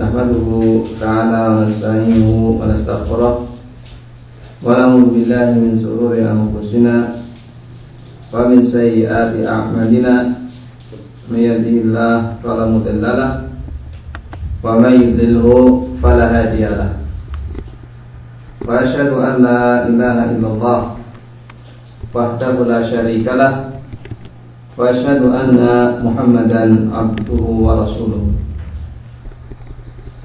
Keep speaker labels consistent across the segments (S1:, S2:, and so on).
S1: نحمده تعالى ونستعينه ونستغفره ونعوذ بالله من شرور أنفسنا ومن سيئات أعمالنا من يهده الله فلا مضل له ومن يضلله فلا هادي له وأشهد أن لا إله إلا الله وحده لا شريك له وأشهد أن محمدا عبده ورسوله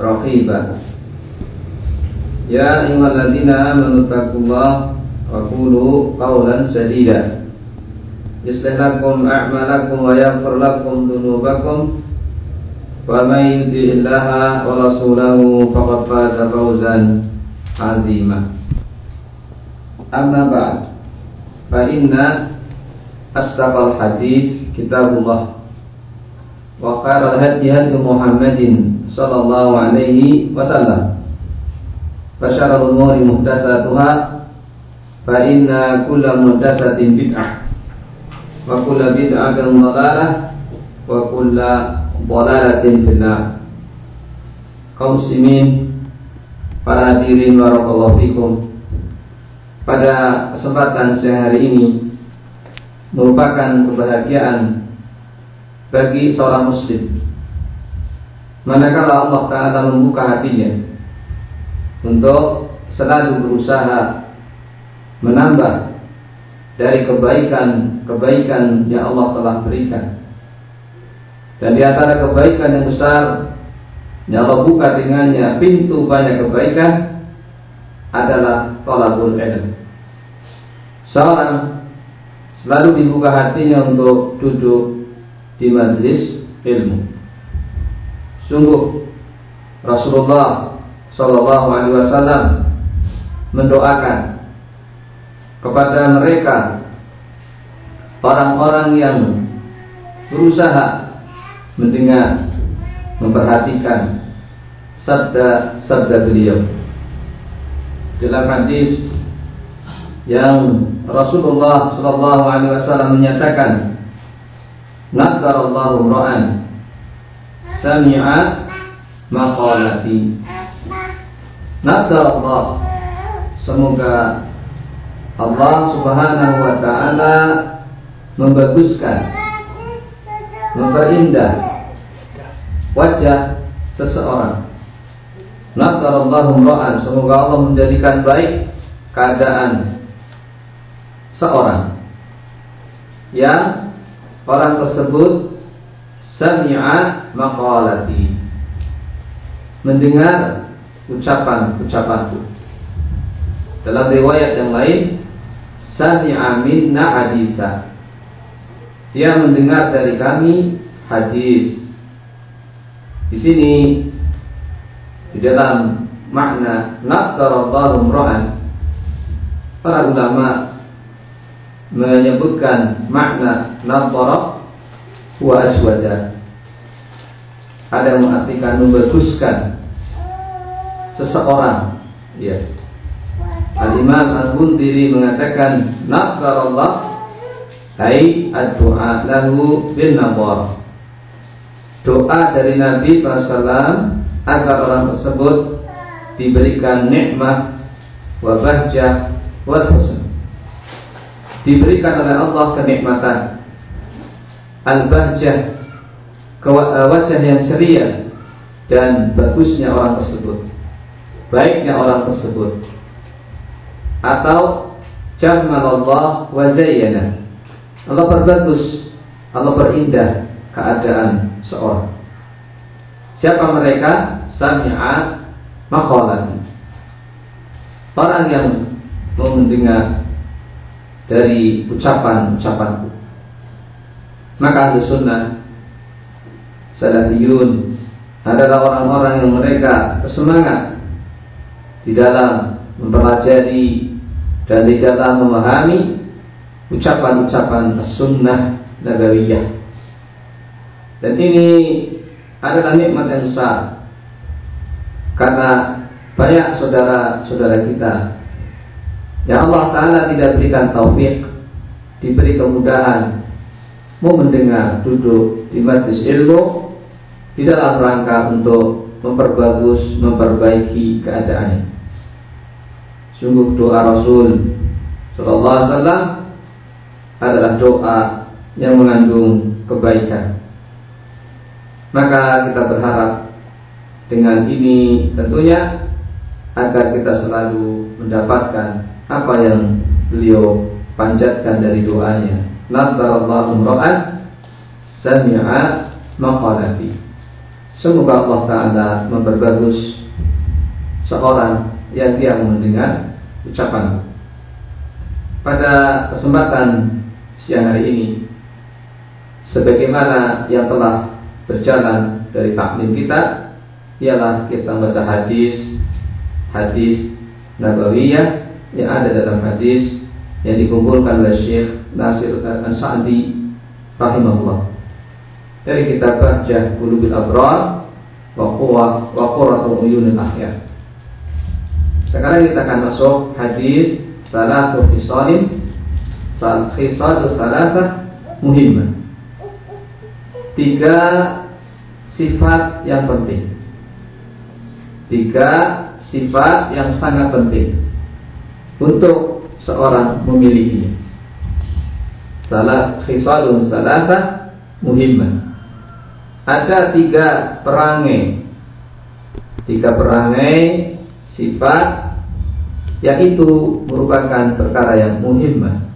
S1: رقيبا يا أيها الذين آمنوا اتقوا الله وقولوا قولا سديدا يصلح لكم أعمالكم ويغفر لكم ذنوبكم ومن يطع الله ورسوله فقد فاز فوزا عظيما أما بعد فإن أصدق الحديث كتاب الله وخير الهدي هدي محمد sallallahu alaihi wasallam. Fasyarul umuri muhdatsatuha fa inna kulla muhdatsatin bid'ah wa kulla bid'atin dhalalah wa kulla dhalalatin finnar. Kaum muslimin para hadirin warahmatullahi fikum. Pada kesempatan siang hari ini merupakan kebahagiaan bagi seorang muslim manakala Allah Ta'ala membuka hatinya untuk selalu berusaha menambah dari kebaikan-kebaikan yang Allah telah berikan. Dan di antara kebaikan yang besar yang Allah buka dengannya pintu banyak kebaikan adalah tolabul ilm. Seorang selalu dibuka hatinya untuk duduk di majlis ilmu. Sungguh Rasulullah Shallallahu Alaihi Wasallam mendoakan kepada mereka orang-orang yang berusaha mendengar, memperhatikan sabda-sabda beliau. Dalam hadis yang Rasulullah Shallallahu Alaihi Wasallam menyatakan Nadarallahu ra'an Sami'a maqalati Nadarallah Semoga Allah subhanahu wa ta'ala Membaguskan Memperindah Wajah seseorang. Nadarallahu ra'an Semoga Allah menjadikan baik Keadaan Seorang. Yang orang tersebut sami'a maqalati. Mendengar ucapan-ucapanku. Dalam riwayat yang lain sami'a minna hadisa. Dia mendengar dari kami hadis. Di sini di dalam makna nadarallahu ra'an para ulama menyebutkan makna nadhara wa aswada ada yang mengartikan membaguskan seseorang. Ya Al-Imam Al-Buntiri mengatakan nadharallah ai ad-du'a lahu bin nadhar doa dari Nabi SAW agar orang tersebut diberikan nikmat wa bahjah wa husn. Diberikan oleh Allah kenikmatan. Al-bahjah wajah yang ceria dan bagusnya orang tersebut baiknya orang tersebut. Atau jamal Allah wa zayyana. Allah perbagus Allah perindah keadaan seorang. Siapa mereka? Sami'a maqalan. Orang yang mendengar dari ucapan-ucapanku. Maka ahli sunnah salafiyun adalah orang-orang yang mereka bersemangat di dalam mempelajari dan di dalam memahami ucapan-ucapan sunnah nabawiyah. Dan ini adalah nikmat yang besar karena banyak saudara-saudara kita yang Allah Ta'ala tidak berikan taufik diberi kemudahan mau mendengar duduk di majlis ilmu di dalam rangka untuk memperbagus, memperbaiki keadaannya. Sungguh doa Rasul Sallallahu Alaihi Wasallam adalah doa yang mengandung kebaikan. Maka kita berharap dengan ini tentunya agar kita selalu mendapatkan apa yang beliau panjatkan dari doanya. Nadarallahu ra'an sami'a maqalati. Semoga Allah Ta'ala memperbagus seorang yang dia mendengar ucapan. Pada kesempatan siang hari ini, sebagaimana yang telah berjalan dari taklim kita, ialah kita membaca hadis, hadis Nabawiyah yang ada dalam hadis yang dikumpulkan oleh Syekh Nasir Al-Sa'di rahimahullah. Dari kitab Bahjah Qulubil Abrar wa Qurratul Uyunil Ahyar. Sekarang kita akan masuk hadis salatu khisalin sal khisal salata muhimmah. Tiga sifat yang penting. Tiga sifat yang sangat penting untuk seorang memilikinya. Salah khisalun salata muhimmah. Ada tiga perangai. Tiga perangai sifat yang itu merupakan perkara yang muhimmah,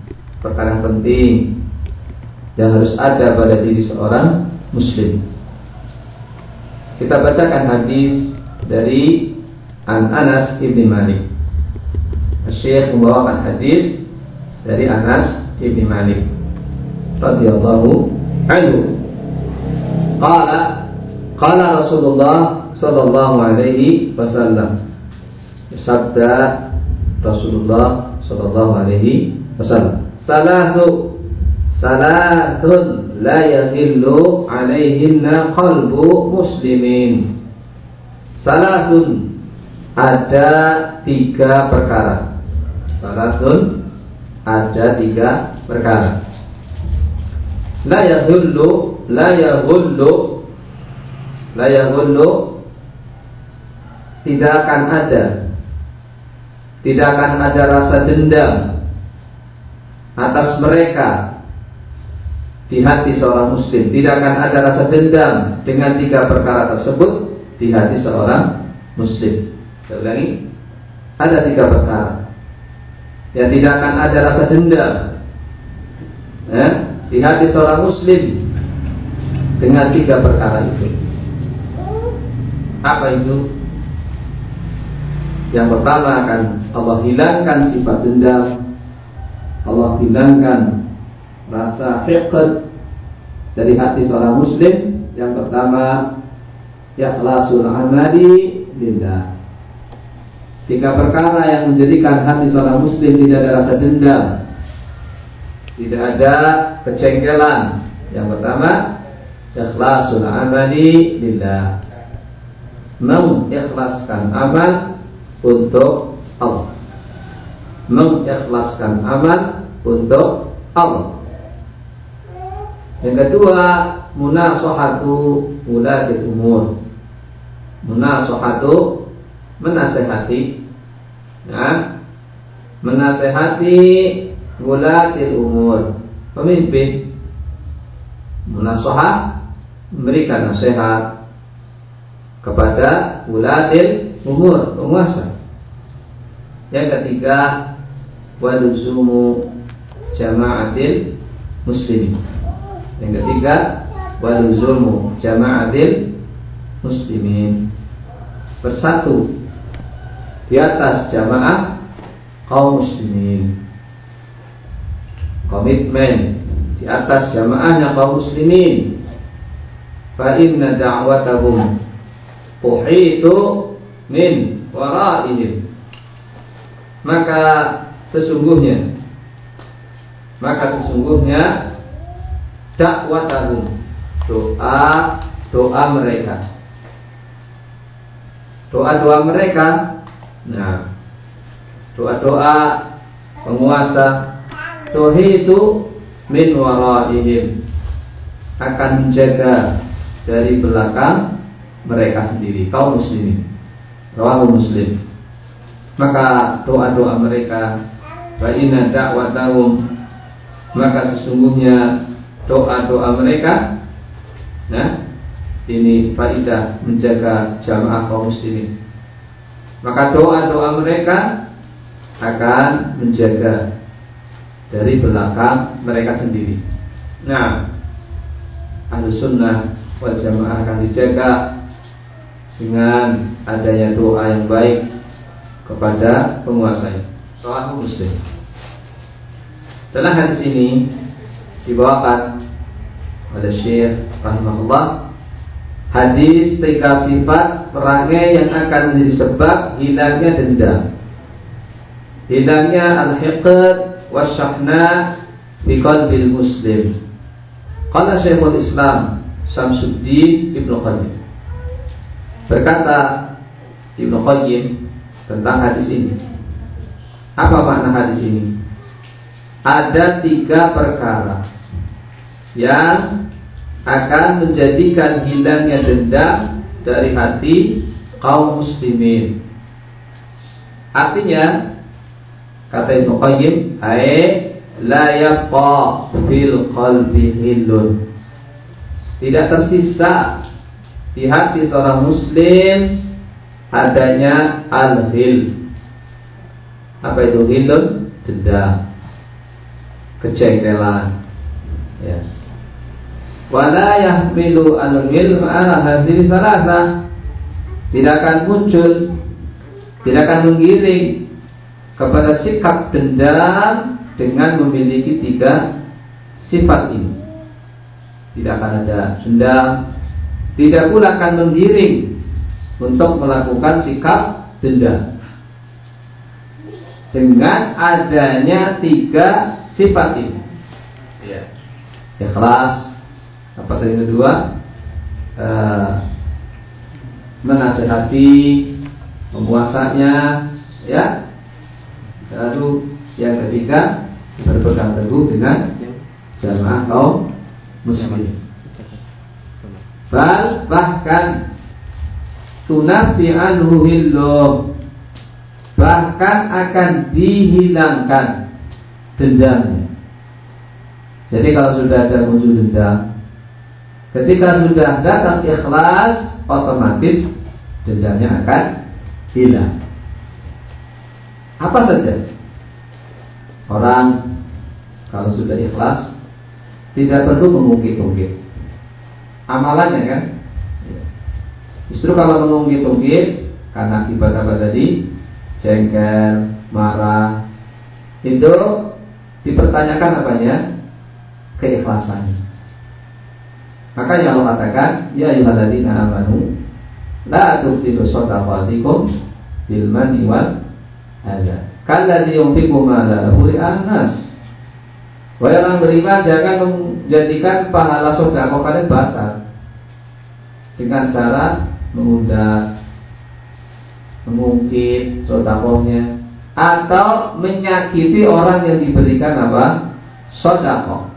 S1: perkara yang penting yang harus ada pada diri seorang muslim. Kita bacakan hadis dari An Anas ibn Malik. Syekh membawakan hadis dari Anas ibn Malik radhiyallahu anhu. Qala qala Rasulullah sallallahu alaihi wasallam sabda Rasulullah Shallallahu Alaihi Wasallam. Salatu salatun la yahillu alaihinna qalbu muslimin. Salatun ada tiga perkara. Salatun ada tiga perkara. La yahullu la yahullu la yahullu tidak akan ada tidak akan ada rasa dendam atas mereka di hati seorang muslim. Tidak akan ada rasa dendam dengan tiga perkara tersebut di hati seorang muslim. Saya ada tiga perkara yang tidak akan ada rasa dendam ya, di hati seorang muslim dengan tiga perkara itu. Apa itu? Yang pertama akan Allah hilangkan sifat dendam Allah hilangkan rasa hiqad dari hati seorang muslim Yang pertama Yakhlasul amali lillah Tiga perkara yang menjadikan hati seorang muslim tidak ada rasa dendam Tidak ada kecengkelan Yang pertama Ikhlasul amali lillah Mengikhlaskan amal untuk Allah. Mengikhlaskan amal untuk Allah. Yang kedua, munasahatu ulatil umur. Munasahatu menasehati nah, menasehati ulatil umur pemimpin munasahat memberikan nasihat kepada ulatil umur penguasa. Yang ketiga waluzumu jama'atil muslimin. Yang ketiga waluzumu jama'atil muslimin. Bersatu di atas jamaah kaum muslimin. Komitmen di atas jamaahnya kaum muslimin. Fa inna da'watahum uhitu min maka sesungguhnya maka sesungguhnya dakwatahum doa doa mereka. Doa doa mereka. Nah doa doa penguasa itu min waraihim. Akan menjaga dari belakang mereka sendiri kaum muslimin. Rawahu muslim. Maka doa-doa mereka wa inna da'watahum maka sesungguhnya doa-doa mereka nah ini faidah menjaga jamaah kaum muslimin. Maka doa-doa mereka akan menjaga dari belakang mereka sendiri. Nah ahlu sunnah wal jamaah akan dijaga dengan adanya doa yang baik kepada penguasanya. Soal muslim. Dalam hadis ini dibawakan oleh Syekh rahimahullah hadis tiga sifat perangai yang akan menjadi sebab hilangnya dendam. Hilangnya al-hiqd wasyahna fi qalbil muslim. Qala Syekhul Islam Samsuddin Ibnu Qayyim Berkata Ibnu Qayyim tentang hadis ini. Apa makna hadis ini? Ada tiga perkara yang akan menjadikan hilangnya dendam dari hati kaum muslimin. Artinya kata Ibnu Qayyim, ai la fil qalbi hilun. Tidak tersisa di hati seorang muslim adanya al-hil. Apa itu hilun? Dendam. Kejengkelan. Ya. Wala yahmilu al-hil ma'ala hasil salasa. Tidak akan muncul tidak akan menggiring kepada sikap dendam dengan memiliki tiga sifat ini. Tidak akan ada dendam, tidak pula akan menggiring untuk melakukan sikap dendam dengan adanya tiga sifat ini. Ya. Ikhlas. Apa yang kedua? Uh, menasehati memuasanya, ya. Lalu yang ketiga berpegang teguh dengan jamaah kaum muslim. bahkan tunafi anhu hilluh bahkan akan dihilangkan dendamnya. Jadi kalau sudah ada muncul dendam, ketika sudah datang ikhlas, otomatis dendamnya akan hilang. Apa saja? Orang kalau sudah ikhlas tidak perlu mengungkit-ungkit. Amalannya kan Justru kalau mengungkit-ungkit karena akibat apa tadi? Jengkel, marah, itu dipertanyakan apanya? Keikhlasannya. Maka yang Allah katakan, ya ayyuhalladzina amanu la tufsidu shadaqatikum bil manni wal adza. Kalladzi yunfiqu malahu ri'an-nas. Wahai orang beriman jangan menjadikan pahala sedekah kalian batal dengan cara mengundang, mengungkit sodakohnya, atau menyakiti orang yang diberikan apa? Sodakoh.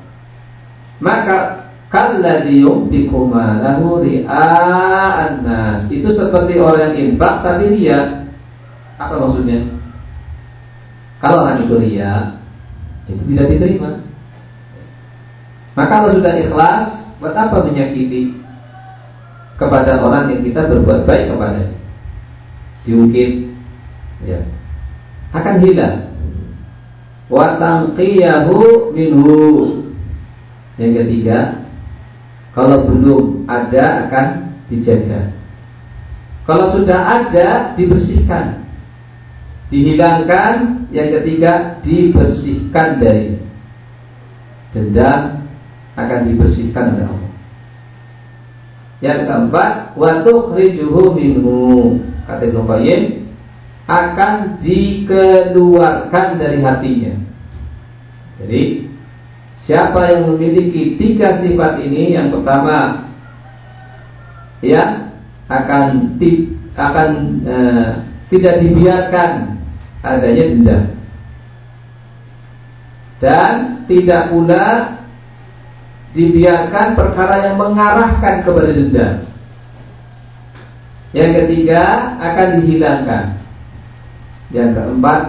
S1: Maka kalladhi yunfiqu malahu ria'an nas. Itu seperti orang yang infak tapi dia apa maksudnya? Kalau orang itu ria, itu tidak diterima. Maka kalau sudah ikhlas, buat apa menyakiti? kepada orang yang kita berbuat baik kepada. Diungkit ya. Akan hilang. Wa tanqiyahu minhu. Yang ketiga kalau belum ada akan dijaga. Kalau sudah ada dibersihkan. Dihilangkan yang ketiga dibersihkan dari dendam akan dibersihkan oleh Allah Yang keempat, wa tukhrijuhu minhu. Kata Ibnu Qayyim akan dikeluarkan dari hatinya. Jadi siapa yang memiliki tiga sifat ini, yang pertama ya akan ti, akan e, tidak dibiarkan adanya dendam dan tidak pula dibiarkan perkara yang mengarahkan kepada dendam. Yang ketiga akan dihilangkan. Yang keempat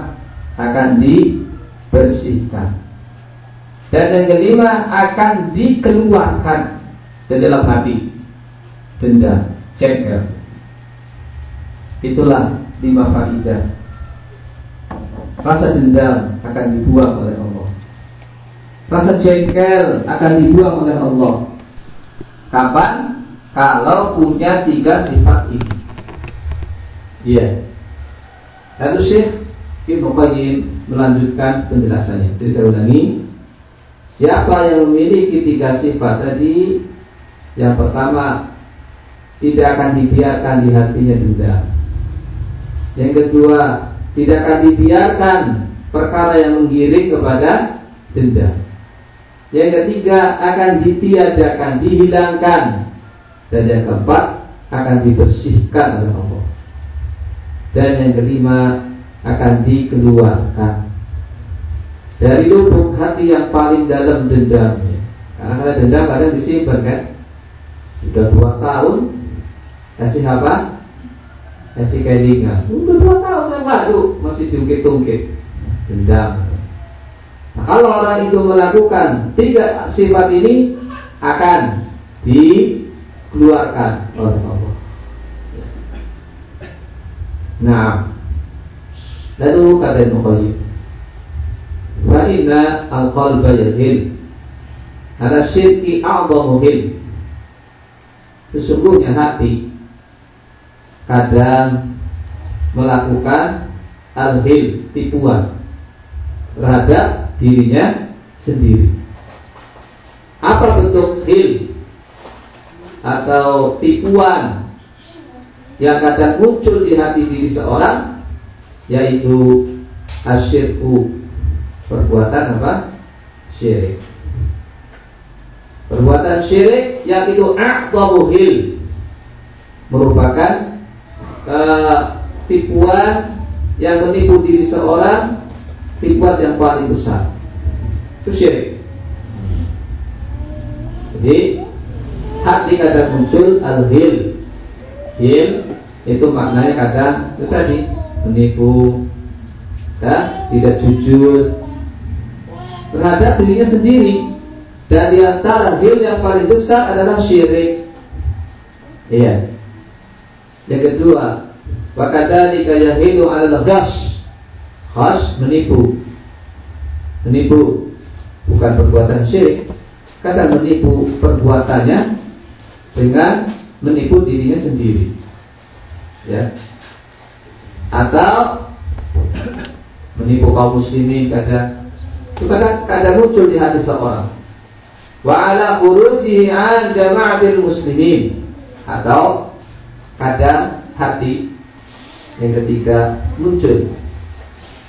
S1: akan dibersihkan. Dan yang kelima akan dikeluarkan dari dalam hati denda, cengkel. Itulah lima faidah. Rasa dendam akan dibuang oleh Allah. Rasa jengkel akan dibuang oleh Allah. Kapan? Kalau punya tiga sifat ini. Iya. Lalu Syekh Ibnu Qayyim melanjutkan penjelasannya. Jadi saya ulangi. Siapa yang memiliki tiga sifat tadi? Yang pertama tidak akan dibiarkan di hatinya dendam. Yang kedua, tidak akan dibiarkan perkara yang menggiring kepada dendam. Yang ketiga, akan ditiadakan, dihilangkan. Dan yang keempat, akan dibersihkan oleh Allah. Dan yang kelima, akan dikeluarkan dari lubuk hati yang paling dalam dendamnya. Karena kalau dendam kadang disimpan kan, sudah dua tahun Kasih apa? Kasih kelinga. Udah dua tahun yang lalu masih diungkit-ungkit. Dendam. Kalau orang itu melakukan tiga sifat ini akan dikeluarkan oleh Allah. Nah, lalu kata Muhammad, Fa'inna al-qalba yahil Ada syirki a'zamuhil Sesungguhnya hati kadang melakukan al-hil, tipuan terhadap dirinya sendiri. Apa bentuk hil atau tipuan yang kadang muncul di hati diri seorang yaitu asyirku perbuatan apa? syirik. Perbuatan syirik yang itu a'zamu hil merupakan uh, tipuan yang menipu diri seorang tipuan yang paling besar. Itu syirik. Jadi hati kadang muncul al-hil. Hil itu maknanya kadang itu tadi menipu ya, tidak jujur. Terhadap dirinya sendiri. Dan di antara hil yang paling besar adalah syirik. Iya. Yang kedua, wakadzalika yahilu 'alal ghash. Ghash menipu. Menipu bukan perbuatan syirik, kata menipu perbuatannya dengan menipu dirinya sendiri. Ya. Atau menipu kaum muslimin kadang itu kadang, kadang muncul di hati seorang. Wa ala khurujihi an jama'atil muslimin atau kadang hati yang ketiga muncul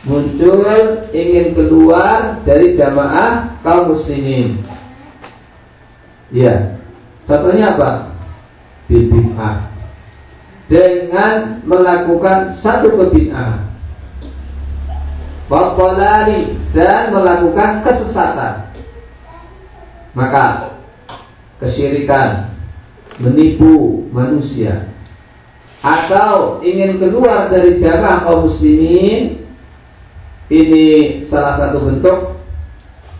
S1: muncul ingin keluar dari jamaah kaum muslimin. Ya contohnya apa? Bid'ah. Dengan melakukan satu kebid'ah. Waqalani dan melakukan kesesatan. Maka kesyirikan menipu manusia. Atau ingin keluar dari jamaah kaum muslimin ini salah satu bentuk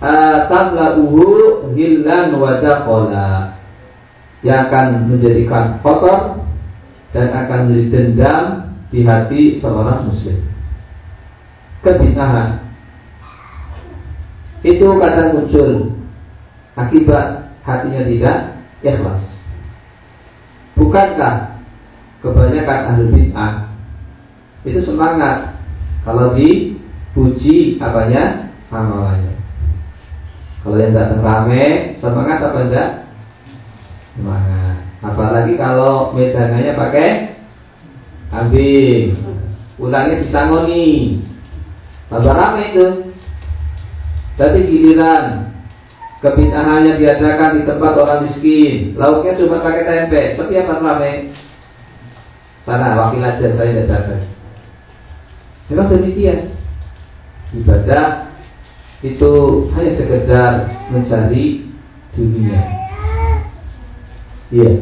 S1: uh, uhu hillan wadakola yang akan menjadikan kotor dan akan menjadi dendam di hati seorang muslim. Kebinahan itu kadang muncul akibat hatinya tidak ikhlas. Bukankah kebanyakan ahli bid'ah itu semangat? Kalau dipuji apanya amalannya. Kalau yang datang rame semangat apa enggak? Semangat. Apalagi kalau medangannya pakai kambing. Pulangnya disangoni. Tambah ramai itu. Tapi giliran kebitahannya diadakan di tempat orang miskin. Lauknya cuma pakai tempe. Setiap ramai. Sana wakil aja saya datang. Memang demikian. Ibadah itu hanya sekedar mencari dunia. Iya.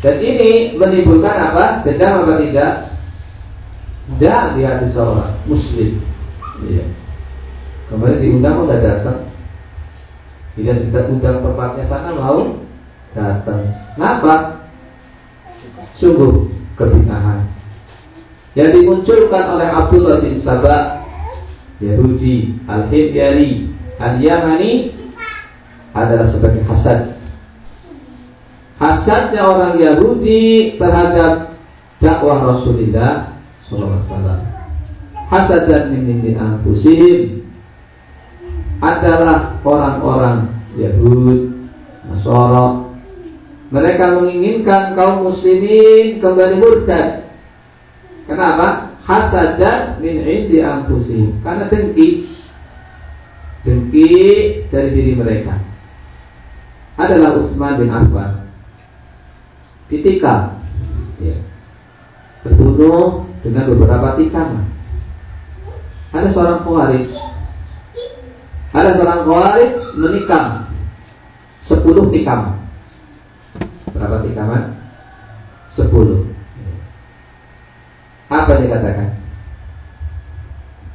S1: Dan ini menimbulkan apa? Dendam apa tidak? Dendam di hati seorang Muslim. Iya. Kemarin diundang tidak datang. Tidak kita undang tempatnya sana mau datang. Kenapa? Sungguh kebinahan. Yang dimunculkan oleh Abdullah bin Sabah Yahudi Al-Hibyari Al-Yamani adalah sebagai hasad hasadnya orang Yahudi terhadap dakwah Rasulullah Sallallahu Alaihi Wasallam. Hasad dan min anfusihim adalah orang-orang Yahud, Nasara. Mereka menginginkan kaum muslimin kembali murtad. Kenapa? Hasad dan min indi anfusihim. Karena dengki. Dengki dari diri mereka. Adalah Utsman bin Affan ditikam ya. terbunuh dengan beberapa tikaman ada seorang khawarij ada seorang khawarij menikam sepuluh tikaman berapa tikaman? sepuluh apa dikatakan?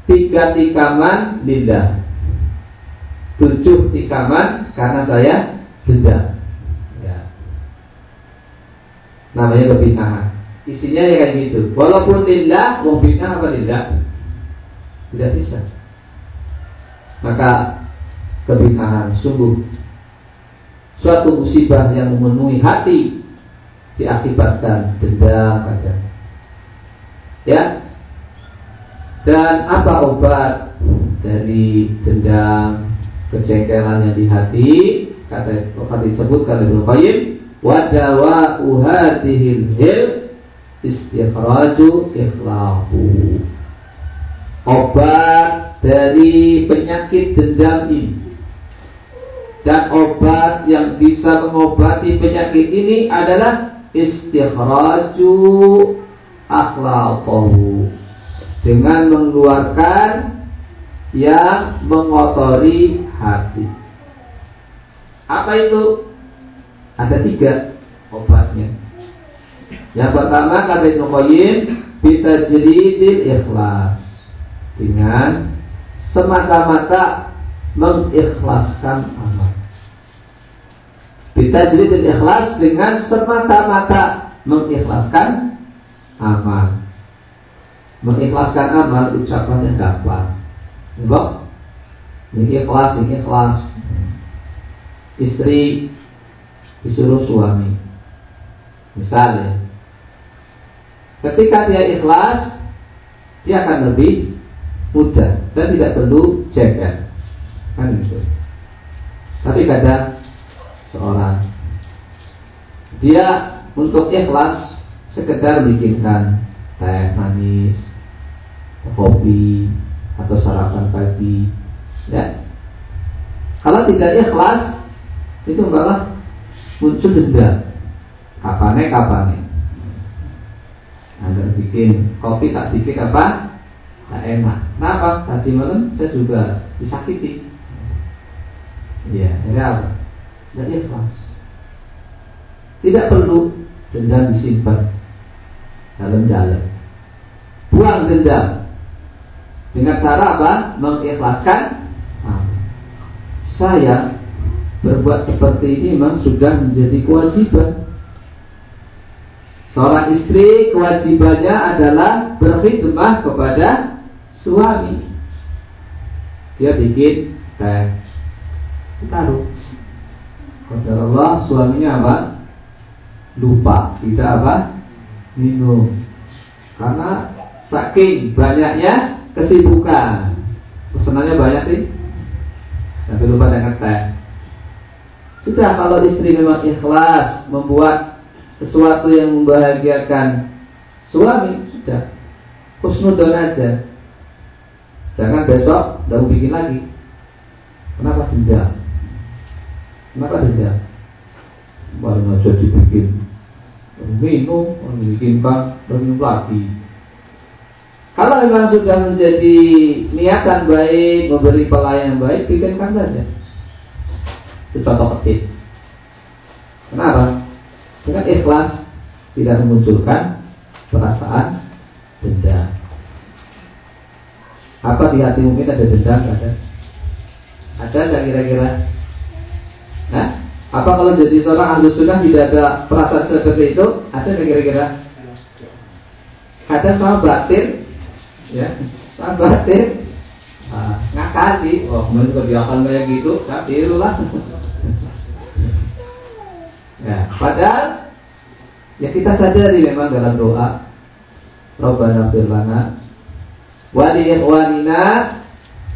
S1: tiga tikaman linda tujuh tikaman karena saya denda namanya kebinahan isinya ya kayak gitu. Walaupun lillah mau bid'ah apa tidak tidak bisa. Maka kebinahan sungguh. Suatu musibah yang memenuhi hati diakibatkan dendam kadang ya. Dan apa obat dari dendam kejengkelan yang di hati? Kata kata disebutkan Ibnu Qayyim wa dawa'u hadhil hil istikhraju ikhlaqu obat dari penyakit dendam ini dan obat yang bisa mengobati penyakit ini adalah istikhraju akhlaqahu dengan mengeluarkan yang mengotori hati. Apa itu? Ada tiga obatnya. Yang pertama kata Ibnu Qayyim bitajridil ikhlas dengan semata-mata mengikhlaskan amal. Bitajridil ikhlas dengan semata-mata mengikhlaskan amal. Mengikhlaskan amal ucapannya gampang. Enggak? Ini ikhlas, ini ikhlas. Istri disuruh suami. Misalnya, ketika dia ikhlas, dia akan lebih mudah dan tidak perlu jengkel. Kan gitu. Tapi kadang seorang dia untuk ikhlas sekedar bikinkan teh manis, kopi atau sarapan pagi, ya. Kalau tidak ikhlas itu malah muncul dendam kapane kapane agar bikin kopi tak bikin apa? Tak enak. Kenapa? Tadi malam saya juga disakiti. Iya apa? Jadi ikhlas. Tidak perlu dendam disimpan dalam-dalam buang dendam dengan cara apa mengikhlaskan saya berbuat seperti ini memang sudah menjadi kewajiban. Seorang istri kewajibannya adalah berkhidmah kepada suami. Dia bikin teh, taruh. Kata Allah suaminya apa? Lupa, tidak apa? Minum. Karena saking banyaknya kesibukan. Pesanannya banyak sih. Sampai lupa dengan teh. Sudah kalau istri memang ikhlas membuat sesuatu yang membahagiakan suami sudah husnudon aja jangan besok udah bikin lagi kenapa tidak kenapa tidak baru aja dibikin minum bikinkan dan minum lagi kalau memang sudah menjadi niatan baik memberi pelayanan baik bikinkan saja itu contoh kecil kenapa dengan ikhlas tidak memunculkan perasaan dendam. Apa di hati mungkin ada dendam? Ada? Ada kira-kira? Nah, apa kalau jadi seorang ahlu sunnah tidak ada perasaan seperti itu? Ada nggak kira-kira? Ada soal batin, ya, soal batin. Nah, ngakali, oh, kemudian kalau dia akan kayak gitu, tapi lah. Ya, padahal ya kita sadari memang dalam doa Rabbana firlana wa li ikhwanina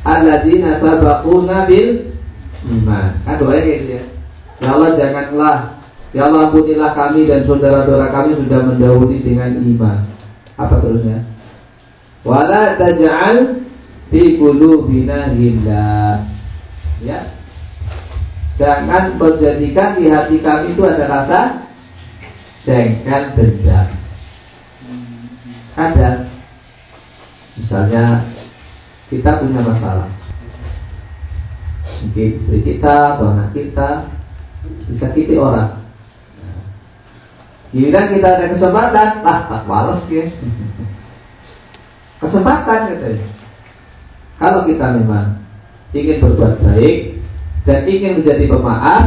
S1: alladzina sabaquna bil iman. Kan doanya gitu ya. Ya Allah janganlah Ya Allah ampunilah kami dan saudara-saudara kami sudah mendahului dengan iman. Apa terusnya? Wala taj'al fi qulubina. Ya, Jangan menjadikan di hati kami itu ada rasa jengkel dendam. Ada, misalnya kita punya masalah, mungkin istri kita atau anak kita disakiti orang. Giliran kita ada kesempatan, lah tak males ya. Kesempatan katanya. Kalau kita memang ingin berbuat baik, dan ingin menjadi pemaaf,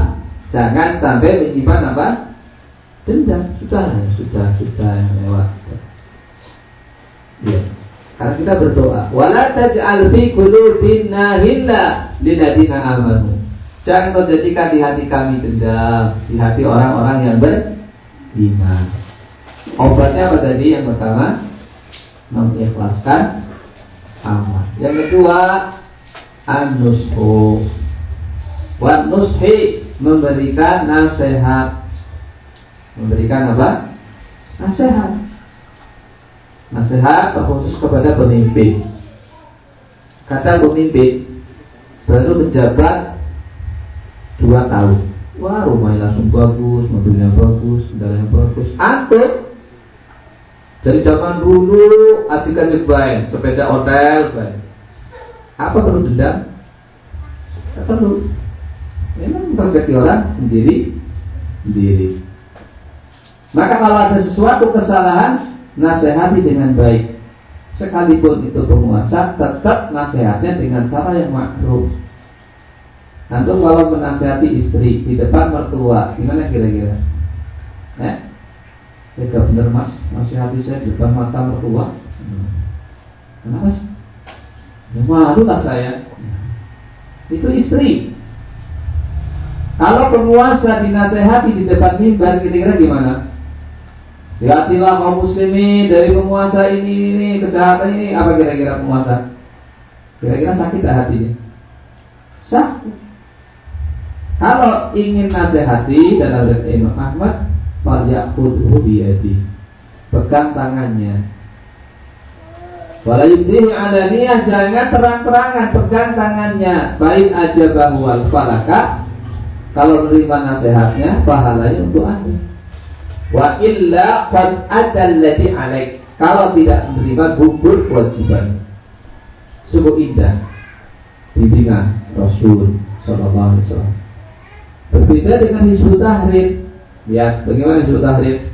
S1: jangan sampai menyimpan apa? Dendam. Sudah, sudah, sudah lewat. Ya. Karena kita berdoa, wala taj'al fi qulubina hilla amanu. Jangan kau jadikan di hati kami dendam, di hati orang-orang yang beriman. Obatnya apa tadi? Yang pertama, mengikhlaskan amal. Yang kedua, anushu Wa nushi memberikan nasihat. Memberikan apa? Nasihat. Nasihat khusus kepada pemimpin. Kata pemimpin baru menjabat dua tahun. Wah rumahnya langsung bagus, mobilnya bagus, kendalanya bagus. Antum dari zaman dulu asik-asik baik, sepeda hotel baik. Apa perlu dendam? Tak perlu. Memang rezeki orang sendiri sendiri. Maka kalau ada sesuatu kesalahan, nasihati dengan baik. Sekalipun itu penguasa, tetap nasihatnya dengan cara yang makruh. Nanti kalau menasihati istri di depan mertua, gimana kira-kira? Eh? Tidak benar mas, nasihati saya di depan mata mertua. Hmm. Kenapa sih? Ya malu lah saya. Itu istri. Kalau penguasa dinasehati di depan mimbar kira-kira gimana? Hati-hatilah kaum muslimin dari penguasa ini ini kejahatan ini apa kira-kira penguasa? Kira-kira sakit hatinya? Sakit. Kalau ingin nasihati dan ada Imam Ahmad, falyakudhu biyadi. Pegang tangannya. Walayudhihi alaniyah jangan terang-terangan pegang tangannya. Baik aja bahwa falaka kalau menerima nasihatnya, pahalanya untuk anda. Wa illa qad adallati alaik. Kalau tidak menerima gugur kewajiban. Sungguh indah bimbingan Rasul Sallallahu Alaihi Wasallam. Berbeda dengan Hizbut Tahrir. Ya, bagaimana Hizbut Tahrir?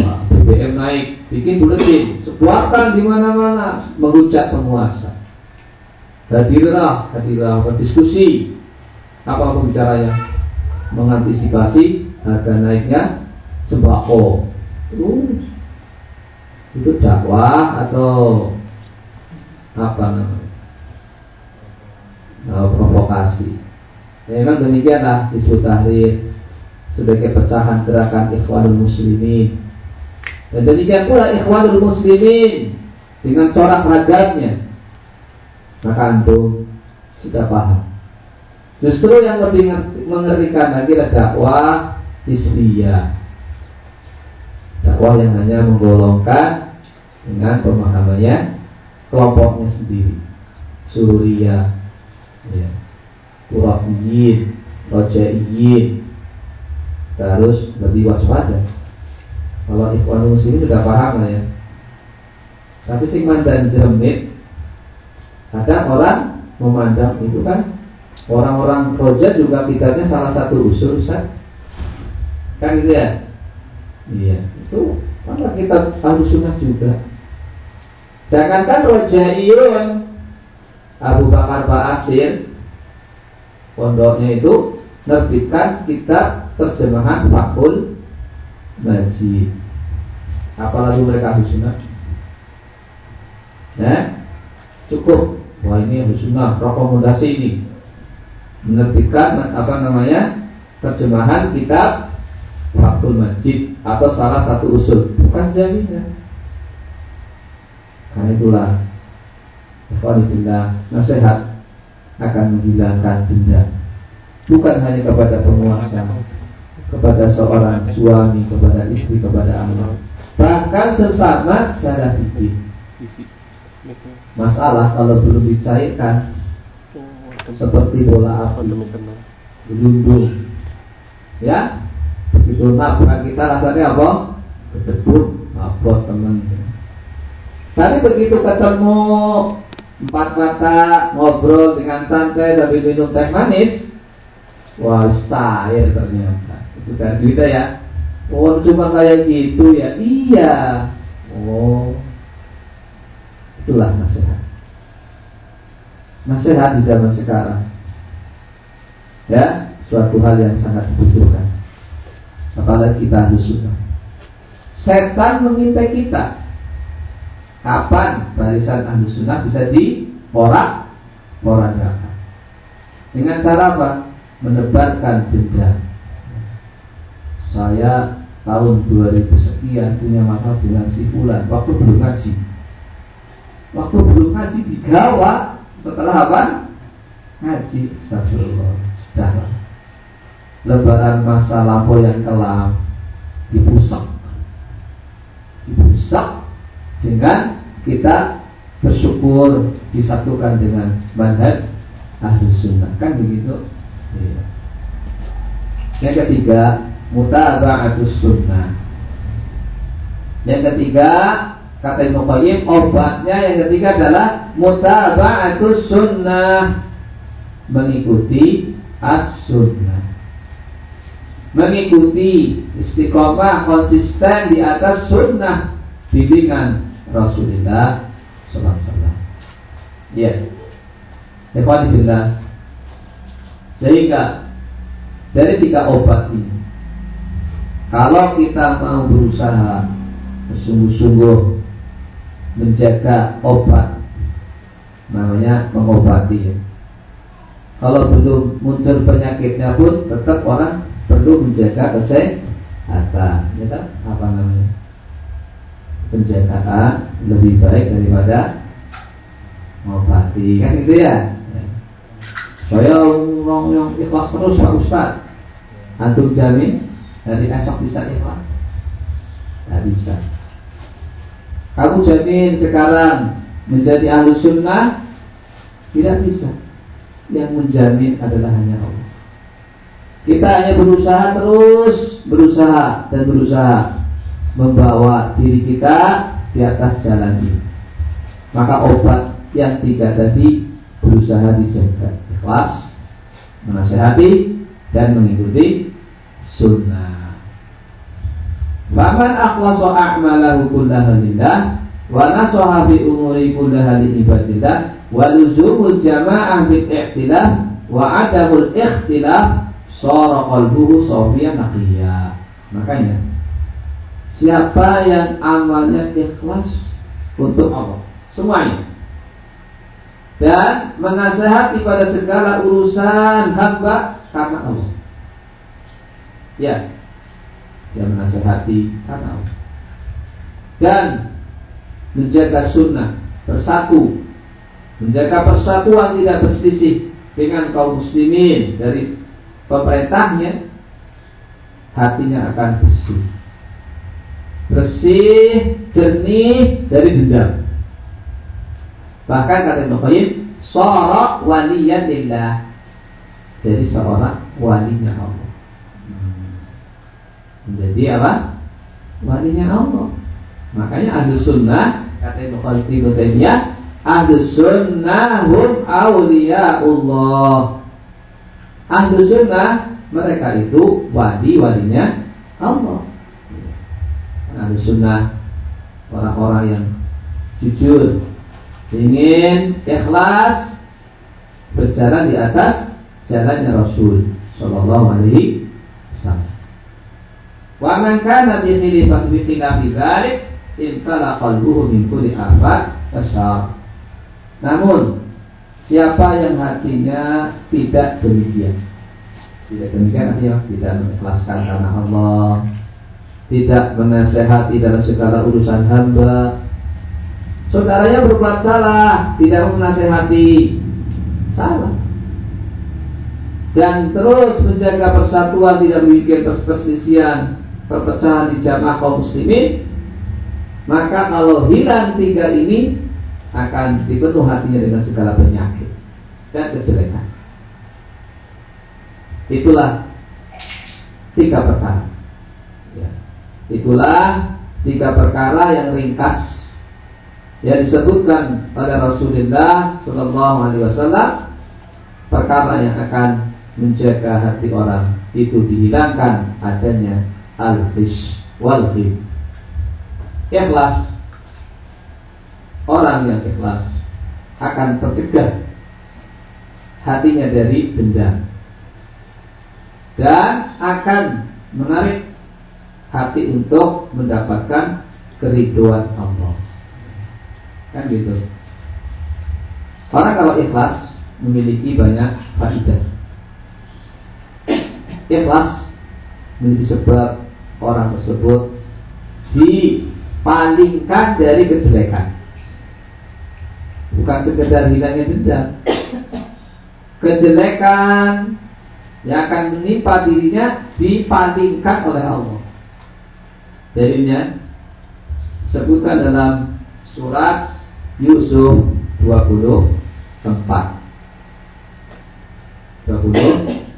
S1: Wah, BBM naik, bikin buletin, sebuahkan di mana-mana mengucap penguasa. Hadirlah, hadirlah berdiskusi, apa pembicaranya? Mengantisipasi harga naiknya sembako. Terus itu dakwah atau apa namanya? Nah, provokasi. Ya, memang demikianlah isu tahrir sebagai pecahan gerakan ikhwanul muslimin. Dan demikian pula ikhwanul muslimin dengan corak ragamnya. Maka antum sudah paham Justru yang lebih mengerikan lagi adalah dakwah isbiyah. dakwah yang hanya menggolongkan dengan pemahamannya kelompoknya sendiri Surya ya, Kurasiyin Rojaiyin. Terus lebih waspada. Kalau ikhwan muslimin sudah paham lah ya. Tapi sing dan jeremit Ada orang memandang itu kan Orang-orang roja juga kitabnya salah satu usul Ustaz. Kan gitu ya? Iya. Itu maka kita harus sunnah juga. Jangankan rojaiyun Abu Bakar Asir Pondoknya itu Nerbitkan kitab terjemahan Fakul Majid Apalagi mereka sunnah? Ya? Cukup. Wah ini sunnah Rekomendasi ini. Menerbitkan apa namanya Terjemahan kitab Fakul Majid Atau salah satu usul. Bukan jaminan. Karena itulah Ikhwanifillah Nasihat akan menghilangkan denda. Bukan hanya kepada penguasa Kepada seorang suami Kepada istri, kepada anak. Bahkan sesama secara fikih. Masalah kalau belum dicairkan Seperti bola api Gelundung. Ya? Begitu nafkah kita rasanya apa? Kedebut Apa teman. Tapi begitu ketemu empat mata ngobrol dengan santai sambil minum teh manis, wah cair ternyata. Itu cara kita ya. Oh cuma kayak gitu ya. Iya. Oh itulah nasihat. Nasihat di zaman sekarang. Ya, suatu hal yang sangat dibutuhkan. Apalagi kita harus suka. Setan mengintai kita kapan barisan ahli sunnah bisa diporak porandakan dengan cara apa? Menebarkan dendam. Saya tahun 2000 sekian punya masalah dengan si waktu belum ngaji. Waktu belum ngaji digawat setelah apa? Ngaji. Astagfirullah. Sudahlah lebaran masa lampau yang kelam dipusak. Dipusak dengan kita bersyukur disatukan dengan manhaj ahli sunnah. Kan begitu? Iya. yang ketiga mutaba'atus sunnah. Yang ketiga kata Ibnu Qayyim obatnya yang ketiga adalah mutaba'atus sunnah. Mengikuti as-sunnah. Mengikuti istiqomah konsisten di atas sunnah bimbingan Rasulullah SAW. Ya, Ikhwanillah. Sehingga dari tiga obat ini, kalau kita mau berusaha sungguh-sungguh menjaga obat, namanya mengobati ya. Kalau belum muncul penyakitnya pun tetap orang perlu menjaga kesehatan, ya? Apa namanya? Penjagaan lebih baik daripada mengobati. Kan gitu ya? Saya orang yang ikhlas terus Pak Ustaz. Antum jamin dari esok bisa ikhlas? Tidak bisa. Kamu jamin sekarang menjadi ahlu sunnah? Tidak bisa. Yang menjamin adalah hanya Allah. Kita hanya berusaha terus berusaha dan berusaha membawa diri kita di atas jalan ini. Maka obat yang tiga tadi berusaha dijaga ikhlas, menasehati dan mengikuti sunnah. Faman akhlasa a'malahu kullaha lillah wa nasaha bi umuri kullaha li ibadillah wa luzumul jama'ah bil i'tilaf wa adamul ikhtilaf sara qalbuhu safiyan naqiyya. Makanya Siapa yang amalnya ikhlas untuk Allah? Semuanya. Dan menasehati pada segala urusan hamba karena Allah. Ya. Dia menasehati karena Allah. Dan Menjaga sunnah Bersatu. Menjaga persatuan tidak berselisih Dengan kaum muslimin Dari pemerintahnya Hatinya akan bersih bersih, jernih dari dendam. Bahkan kata Ibnu Qayyim, sara waliyan lillah. Jadi seorang walinya Allah. Menjadi apa? Walinya Allah. Makanya ahlu sunnah kata Ibnu Qayyim ahlu sunnah hum awliyaullah. Ahlu sunnah mereka itu wali-walinya Allah. Ahlu sunnah orang-orang yang jujur, ingin ikhlas berjalan di atas jalannya Rasul Shallallahu Alaihi Wasallam. Wa man kana bi khilafin bi khilafi dzalik intala qalbuhu min kulli afat. Namun siapa yang hatinya tidak demikian tidak demikian artinya tidak mengikhlaskan karena Allah tidak menasehati dalam segala urusan hamba saudaranya berbuat salah, tidak menasehati, salah. Dan terus menjaga persatuan, tidak membuat perselisihan, perpecahan di jamaah kaum muslimin, maka kalau hilang tiga ini akan dipenuh hatinya dengan segala penyakit dan kejelekan. Itulah tiga perkara. Itulah tiga perkara yang ringkas yang disebutkan oleh Rasulullah Shallallahu Alaihi Wasallam. Perkara yang akan menjaga hati orang itu dihilangkan adanya al-his wal ikhlas. Orang yang ikhlas akan tercegah hatinya dari dendam dan akan menarik hati untuk mendapatkan keriduan Allah. Kan gitu. Orang kalau ikhlas memiliki banyak faidah. Ikhlas memiliki sebab orang tersebut dipalingkan dari kejelekan. Bukan sekedar hilangnya dendam. Kejelekan yang akan menimpa dirinya dipalingkan oleh Allah. Jadinya sebutkan dalam surat Yusuf 24 24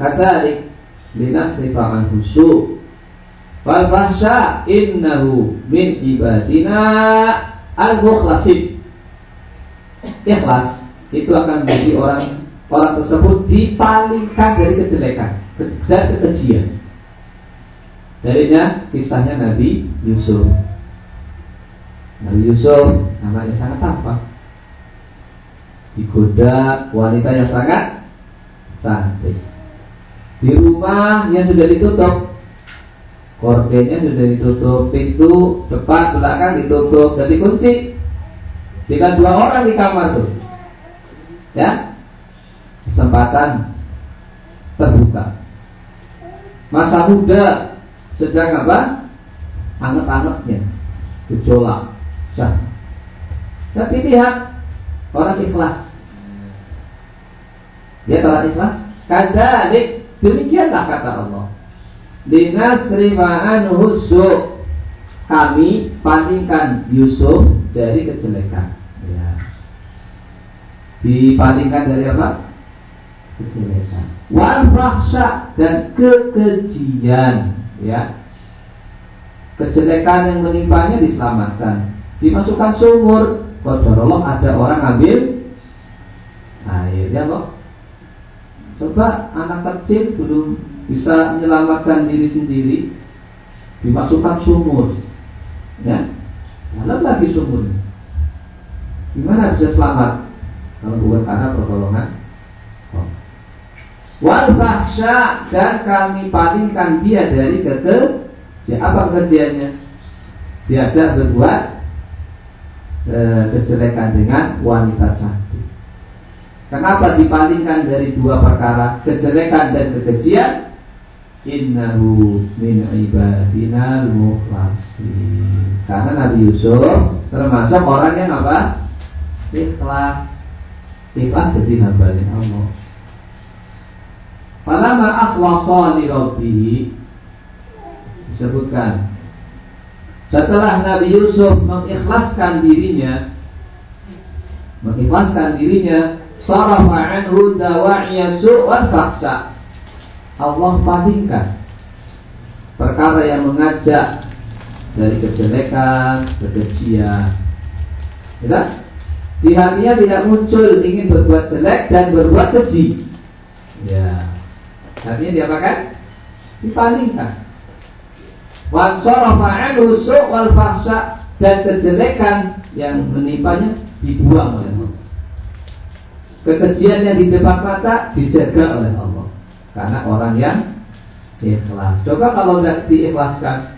S1: Kadalik linasrifa anhu su Wal fahsya innahu min ibadina al-mukhlasin. Ikhlas itu akan menjadi orang orang tersebut dipalingkan dari kejelekan dan kekejian. Darinya kisahnya Nabi Yusuf. Nabi Yusuf anaknya sangat tampan digoda wanita yang sangat cantik. Di rumah yang sudah ditutup. Kordennya sudah ditutup. Pintu depan belakang ditutup. Dan dikunci tinggal dua orang di kamar tuh. Ya? Kesempatan terbuka. Masa muda sedang apa anget-angetnya gejolak sah. Tapi lihat orang ikhlas. Dia telah ikhlas. Kadalik demikianlah kata Allah. Dinasrifa'an husu kami palingkan Yusuf dari kejelekan. Ya. Dipalingkan dari apa? Kejelekan. Wal dan kekejian. Ya. Kejelekan yang menimpanya diselamatkan. Dimasukkan sumur. Allah ada orang ambil air ya kok. Coba anak kecil belum bisa menyelamatkan diri sendiri dimasukkan sumur. Ya. Dalam lagi sumur. Gimana bisa selamat? Kalau bukan karena pertolongan oh. Wal dan kami palingkan dia dari keke siapa kerjanya diajak berbuat e, kejelekan dengan wanita cantik. Kenapa dipalingkan dari dua perkara kejelekan dan kekejian? Innahu min ibadina mukhlasin. Karena Nabi Yusuf termasuk orang yang apa? Ikhlas. Ikhlas jadi hamba Allah. Falama akhlasa li rabbih disebutkan setelah Nabi Yusuf mengikhlaskan dirinya mengikhlaskan dirinya sarafa anhu dawa'iya su'wal faksa Allah palingkan perkara yang mengajak dari kejelekan, kekejian. Ya? Di hatinya tidak muncul ingin berbuat jelek dan berbuat keji. Ya. Artinya diapakan? Dipalingkan. Wansarafa anhu wal fahsya dan kejelekan yang menimpanya dibuang oleh Allah. Kekejian yang di depan mata dijaga oleh Allah. Karena orang yang ikhlas. Coba kalau nggak diikhlaskan,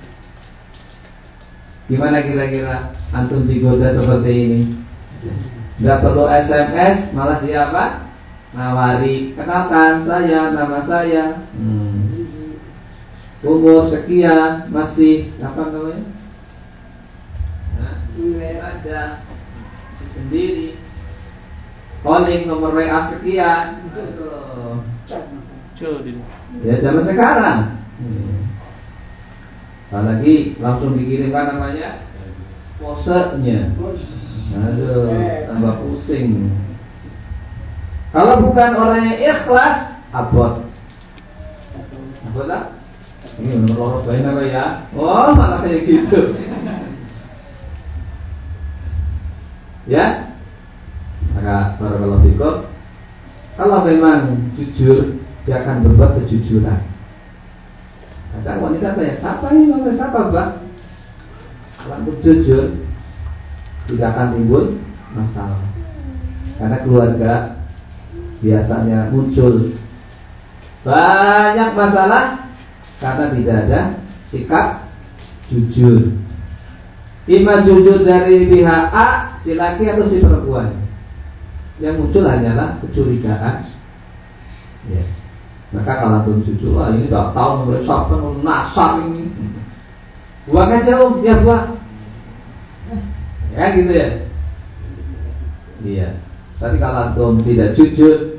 S1: gimana kira-kira antum digoda seperti ini? Nggak perlu SMS, malah dia apa? Nawari, kenalkan saya, nama saya. Hmm. Umur sekian masih apa namanya? Nah, aja. Sendiri. Calling nomor WA sekian. Ya zaman sekarang. Hmm. apalagi langsung dikirimkan namanya? Posenya. Aduh tambah pusing kalau bukan orang yang ikhlas abot abot lah ini menurut bayi apa ya? Oh malah kayak gitu. ya, maka kalau kalau memang jujur dia akan berbuat kejujuran. Kata wanita tanya, siapa ini namanya siapa bang? Kalau jujur tidak akan timbul masalah. Karena keluarga biasanya muncul banyak masalah karena tidak ada sikap jujur. Ima jujur dari pihak A, si laki atau si perempuan. Yang muncul hanyalah kecurigaan. Ya. Maka kalau tuh jujur, ini udah tahu nomor siapa, nasar ini. Buang aja om, ya buang. Ya gitu ya. Iya. Tapi kalau antum tidak jujur,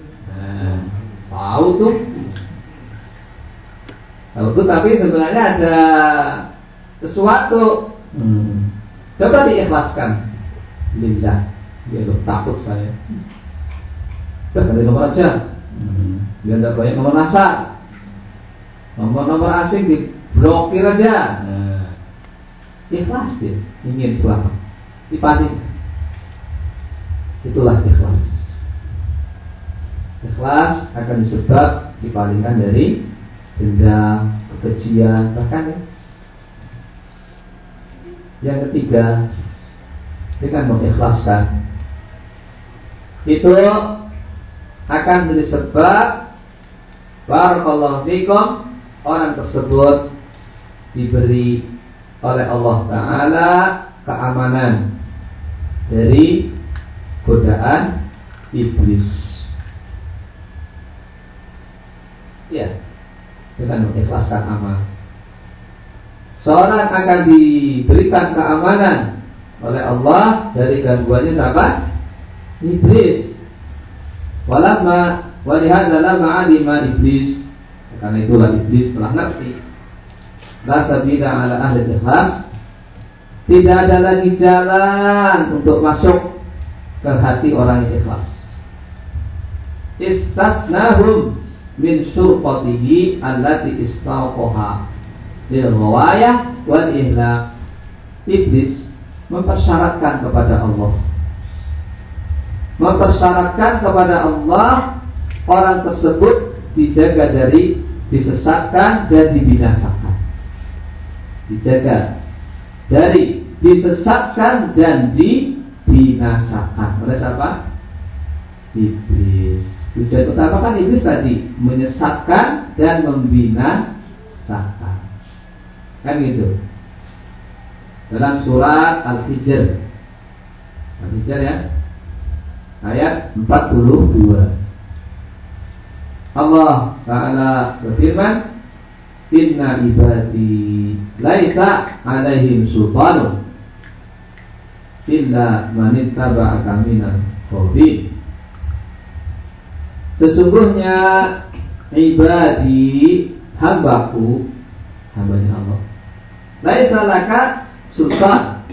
S1: tahu tuh itu tapi sebenarnya ada sesuatu. Hmm. Coba diikhlaskan. Lillah. Dia lo takut saya. Udah kali nomor aja. Hmm. Biar tidak banyak nomor nasar. Nomor-nomor asing diblokir aja. Nah. Ikhlas dia. Ingin selamat. Dipanik. Itulah ikhlas. Ikhlas akan disebab dipalingkan dari dendam, kekejian, bahkan ya. Yang ketiga, dengan mengikhlaskan itu akan menjadi sebab Barakallahu fikum orang tersebut diberi oleh Allah Ta'ala keamanan dari godaan iblis. Ya, dengan mengikhlaskan amal. Seorang akan diberikan keamanan oleh Allah dari gangguannya siapa? Iblis. Walamma walihada lama alima iblis. Karena itulah iblis telah ngerti. La sabila ala ahli ikhlas. Tidak ada lagi jalan untuk masuk ke hati orang yang ikhlas. Istasnahum min surqatihi allati istawqaha. Lil ghawayah wal ihla iblis mempersyaratkan kepada Allah. Mempersyaratkan kepada Allah orang tersebut dijaga dari disesatkan dan dibinasakan. Dijaga dari disesatkan dan dibinasakan. Oleh siapa? Iblis Tujuan utama kan iblis tadi menyesatkan dan membinasakan. Kan gitu. Dalam surat Al-Hijr. Al-Hijr ya. Ayat 42. Allah Ta'ala berfirman, Inna ibadi laisa alaihim sultanun illa manittaba'aka minal khawbin Sesungguhnya ibadi hambaku hambanya Allah Laisa laka sultan.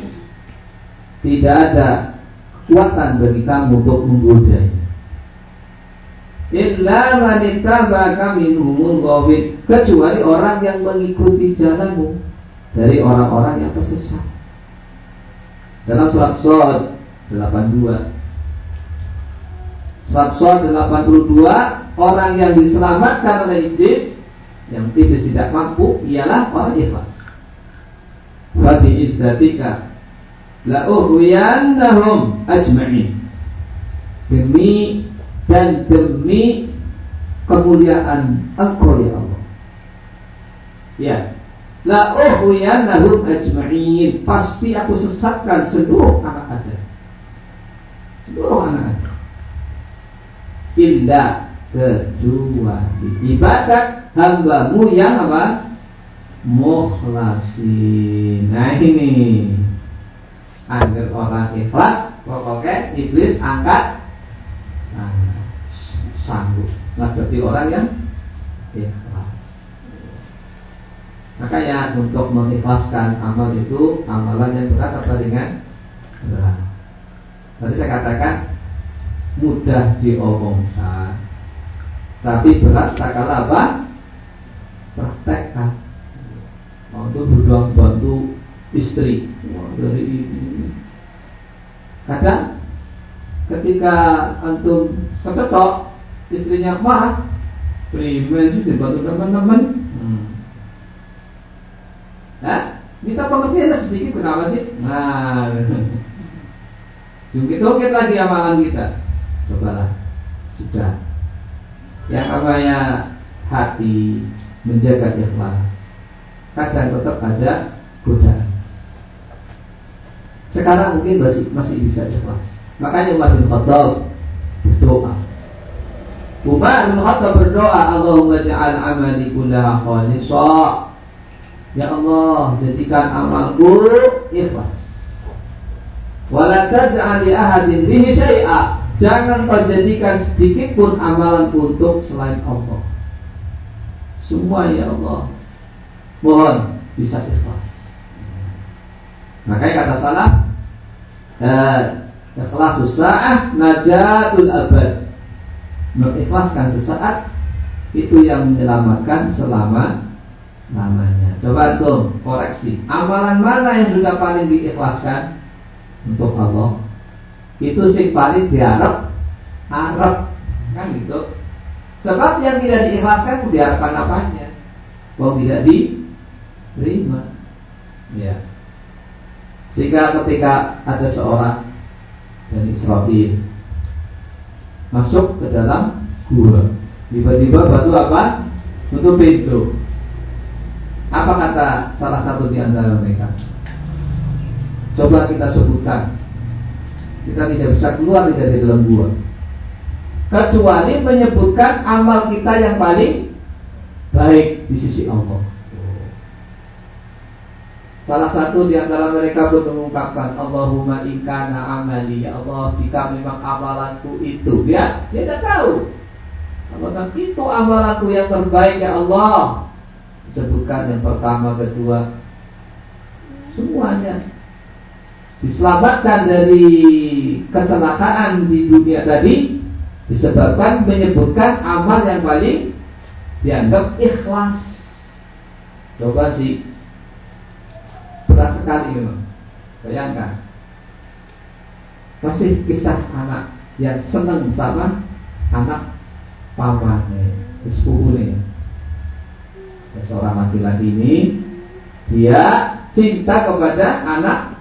S1: Tidak ada kekuatan bagi kamu untuk menggoda. Illa wanita baka minhumul ghawid kecuali orang yang mengikuti jalanmu dari orang-orang yang tersesat. Dalam surat Sod 82 Surat Sod 82 Orang yang diselamatkan oleh iblis Yang iblis tidak mampu Ialah orang ikhlas. Fadi izzatika La uhriyannahum ajma'in. Demi Dan demi Kemuliaan Engkau ya Allah. Ya. La uhriyannahum ajma'in. Pasti aku sesatkan seluruh anak Adam. Seluruh anak Adam illa kecuali ibadat hambamu yang apa? Mukhlasin. Nah ini. Agar orang ikhlas pokoknya iblis angkat. Nah, sanggup berarti orang yang ikhlas. Makanya untuk mengikhlaskan amal itu amalan yang berat apa ringan berat? Tadi saya katakan mudah diomongkan. Tapi berat tak kalah apa? Praktekkan. Mau itu berdoa bantu istri. Dari ini kadang ketika antum kecetok istrinya mah primen sih dibantu teman-teman. Hmm. nah kita pengertian sedikit kenapa sih? Nah. Jungkit-jungkit lagi amalan kita cobalah. Sudah. Yang namanya hati menjaga ikhlas kadang tetap ada godaan. Sekarang mungkin masih masih bisa ikhlas. Makanya Umar bin Khattab berdoa. Umar bin Khattab berdoa Allahumma ja'al amali kullaha khalisa Ya Allah jadikan amalku ikhlas. Wala taj'al li ahadin bihi syai'a Jangan kau jadikan sedikit pun amalan untuk selain Allah. Semua ya Allah. Mohon bisa ikhlas. Makanya kata salah, eh, ikhlas sa'ah najatul abad. Mengikhlaskan sesaat itu yang menyelamatkan selama namanya. Coba tuh koreksi. Amalan mana yang sudah paling diikhlaskan untuk Allah? Itu sing paling diharap harap. Kan gitu. Sebab yang tidak diikhlaskan diharapkan apanya? Kalau tidak diterima. Ya. Sehingga ketika ada seorang dari Israel masuk ke dalam gua tiba-tiba batu apa? Untuk pintu. Apa kata salah satu di antara mereka? Coba kita sebutkan kita tidak bisa keluar dari dalam gua. Kecuali menyebutkan amal kita yang paling baik di sisi Allah. Salah satu di antara mereka pun mengungkapkan Allahumma inkana amali Ya Allah jika memang amalanku itu Ya, dia tidak tahu Apakah itu amalanku yang terbaik ya Allah Sebutkan yang pertama, kedua Semuanya diselamatkan dari kecelakaan di dunia tadi disebabkan menyebutkan amal yang paling dianggap ikhlas. Coba sih berat sekali memang. Bayangkan masih kisah anak yang senang sama anak pamannya, sepupunya. Seorang laki-laki ini dia cinta kepada anak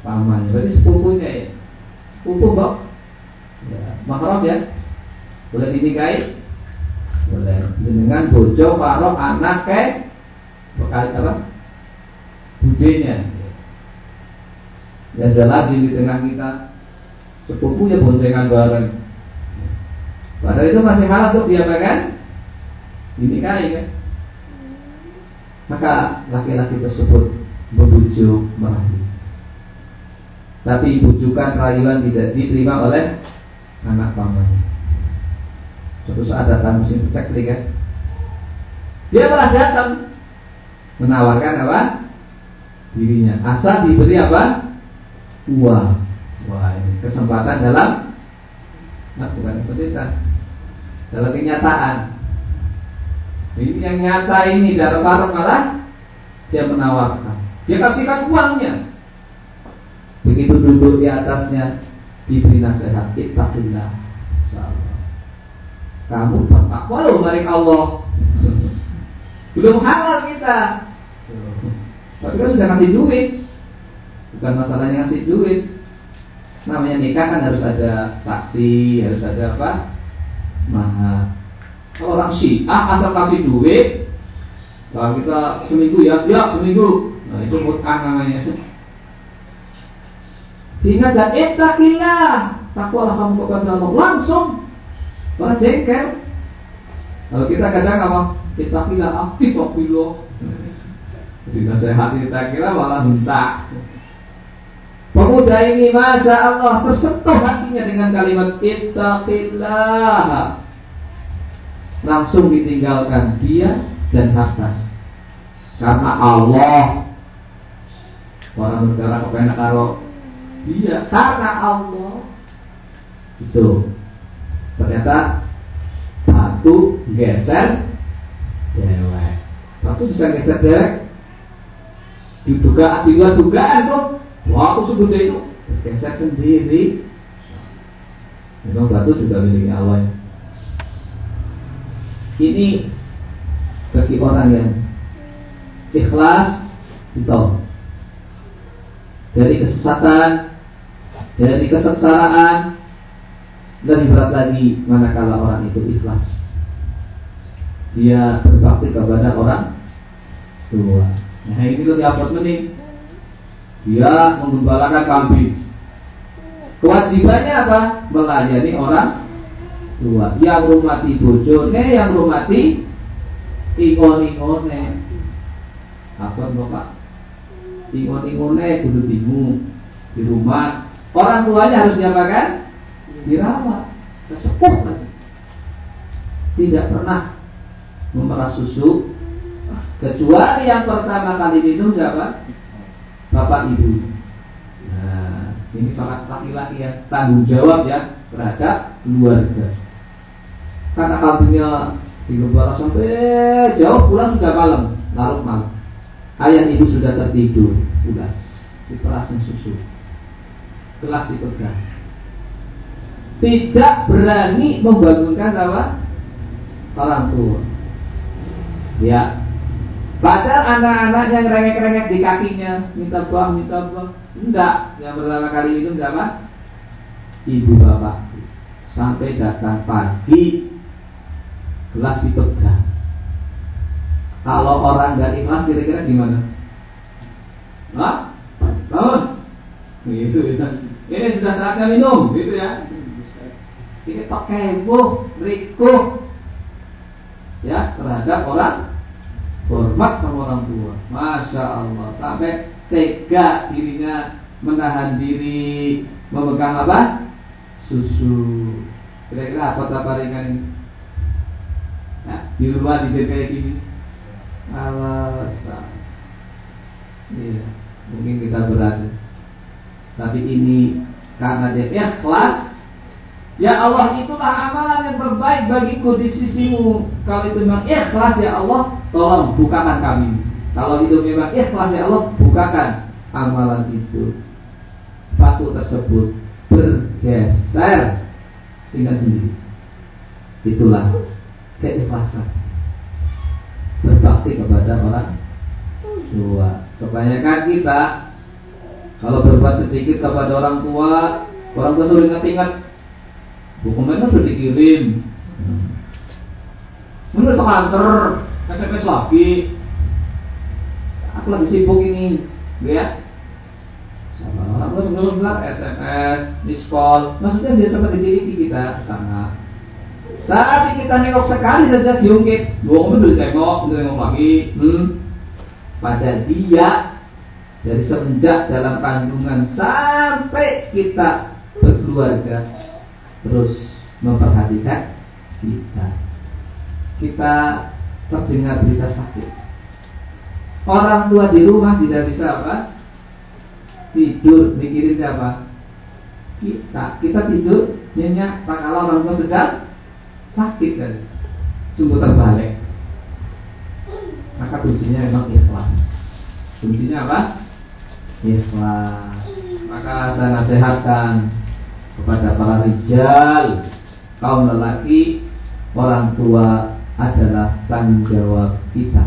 S1: pamannya berarti sepupunya ya? Sepupu kok ya mahram ya? Boleh dinikahi? Boleh. Dengan bojo paro anak ke bekal apa? Budenya. Yang jelas di tengah kita. Sepupu ya boncengan bareng. Padahal itu masih halal untuk dia kan? Dinikahi kan? Maka laki-laki tersebut membujuk merayu tapi bujukan rayuan tidak diterima oleh anak pamannya. Suatu saat datang musim pecek kan? Dia malah datang menawarkan apa? dirinya. Asal diberi apa? Uang. Wah ini kesempatan dalam nah, bukan kesempatan dalam kenyataan. Ini yang nyata ini dalam malah dia menawarkan. Dia kasihkan uangnya. Begitu duduk di atasnya diberi nasihat, ittaqillah. Kamu bertakwa loh dari Allah. Belum halal kita. Tapi kan sudah kasih duit. Bukan masalahnya ngasih duit. Namanya nikah kan harus ada saksi, harus ada apa? Mahar. Kalau orang ah asal kasih duit, kalau kita seminggu ya, ya seminggu. Nah itu mut'ah namanya. Ingat dan ittaqillah. Takwalah kamu kepada Allah langsung. Wah jengkel. Kalau kita kadang apa? Ittaqillah aktif nasihat kita kira malah hentak. Pemuda ini masa Allah tersentuh hatinya dengan kalimat ittaqillah. Langsung ditinggalkan dia dan harta. Karena Allah orang negara kepenak karo dia karena Allah. Itu. Ternyata batu geser dewek. Batu bisa geser dewek. Diduga diduga dugaan tuh waktu segede itu geser sendiri. Memang batu juga milik Allah. Ini bagi orang yang ikhlas ditolong dari kesesatan dari kesengsaraan lebih berat lagi manakala orang itu ikhlas. Dia berbakti kepada orang tua. Nah ini tuh diapot mening dia menggembalakan kambing. Kewajibannya apa? Melayani orang tua. Yang rumati bojone yang rumati ingon-ingone. Apa bapak? Ingon-ingone kudu bingung. Di rumah Orang tuanya harus diapakan? Dirawat, kesepuh lagi. Tidak pernah memerah susu kecuali yang pertama kali minum siapa? Bapak ibu. Nah, ini sangat laki-laki yang tanggung jawab ya terhadap keluarga. Karena kambingnya digembala sampai jauh pulang sudah malam, larut malam. Ayah ibu sudah tertidur, pulas, diperasin susu kelas dipegang. Tidak berani membangunkan apa? Orang tua. Ya. Padahal anak-anak yang rengek-rengek di kakinya minta buang, minta buang. Enggak. Yang pertama kali itu siapa? Ibu bapak. Sampai datang pagi kelas dipegang. Kalau orang dari kelas kira-kira gimana? Hah? Bangun. Gitu, gitu. Ini sudah saatnya minum, gitu ya. Ini pakai buh, rikuh, ya terhadap orang hormat sama orang tua. Masya Allah, sampai tega dirinya menahan diri, memegang apa? Susu. Kira-kira apa tak ringan ini? Ya, di rumah di kayak gini. Awas, Iya, mungkin kita berada tapi ini karena dia ikhlas Ya Allah itulah amalan yang terbaik bagiku di sisimu. Kalau itu memang ikhlas ya Allah Tolong bukakan kami. Kalau itu memang ikhlas ya Allah Bukakan amalan itu. Batu tersebut bergeser. Tinggal sendiri. Itulah keikhlasan. Berbakti kepada orang tua. Kebanyakan kita kalau berbuat sedikit kepada orang tua, orang tua suruh ingat-ingat. Dokumennya sudah dikirim. Menurut kantor, SMS lagi. Aku lagi sibuk ini, ya. Sama orang tua sebelum bilang SMS, call. Maksudnya dia seperti diri kita sana. Tapi kita nengok sekali saja diungkit. Sudah tengok, sudah tengok lagi. Hmm. Pada dia dari semenjak dalam kandungan sampai kita berkeluarga terus memperhatikan kita kita terdengar berita sakit Orang tua di rumah tidak bisa apa? Tidur, mikirin siapa? Kita. Kita tidur nyenyak tak kalau orang tua sedang sakit kan. Sungguh terbalik. Maka kuncinya memang ikhlas. Kuncinya apa? Ikhlas. Maka saya nasihatkan kepada para rijal, kaum lelaki, orang tua adalah tanggung jawab kita.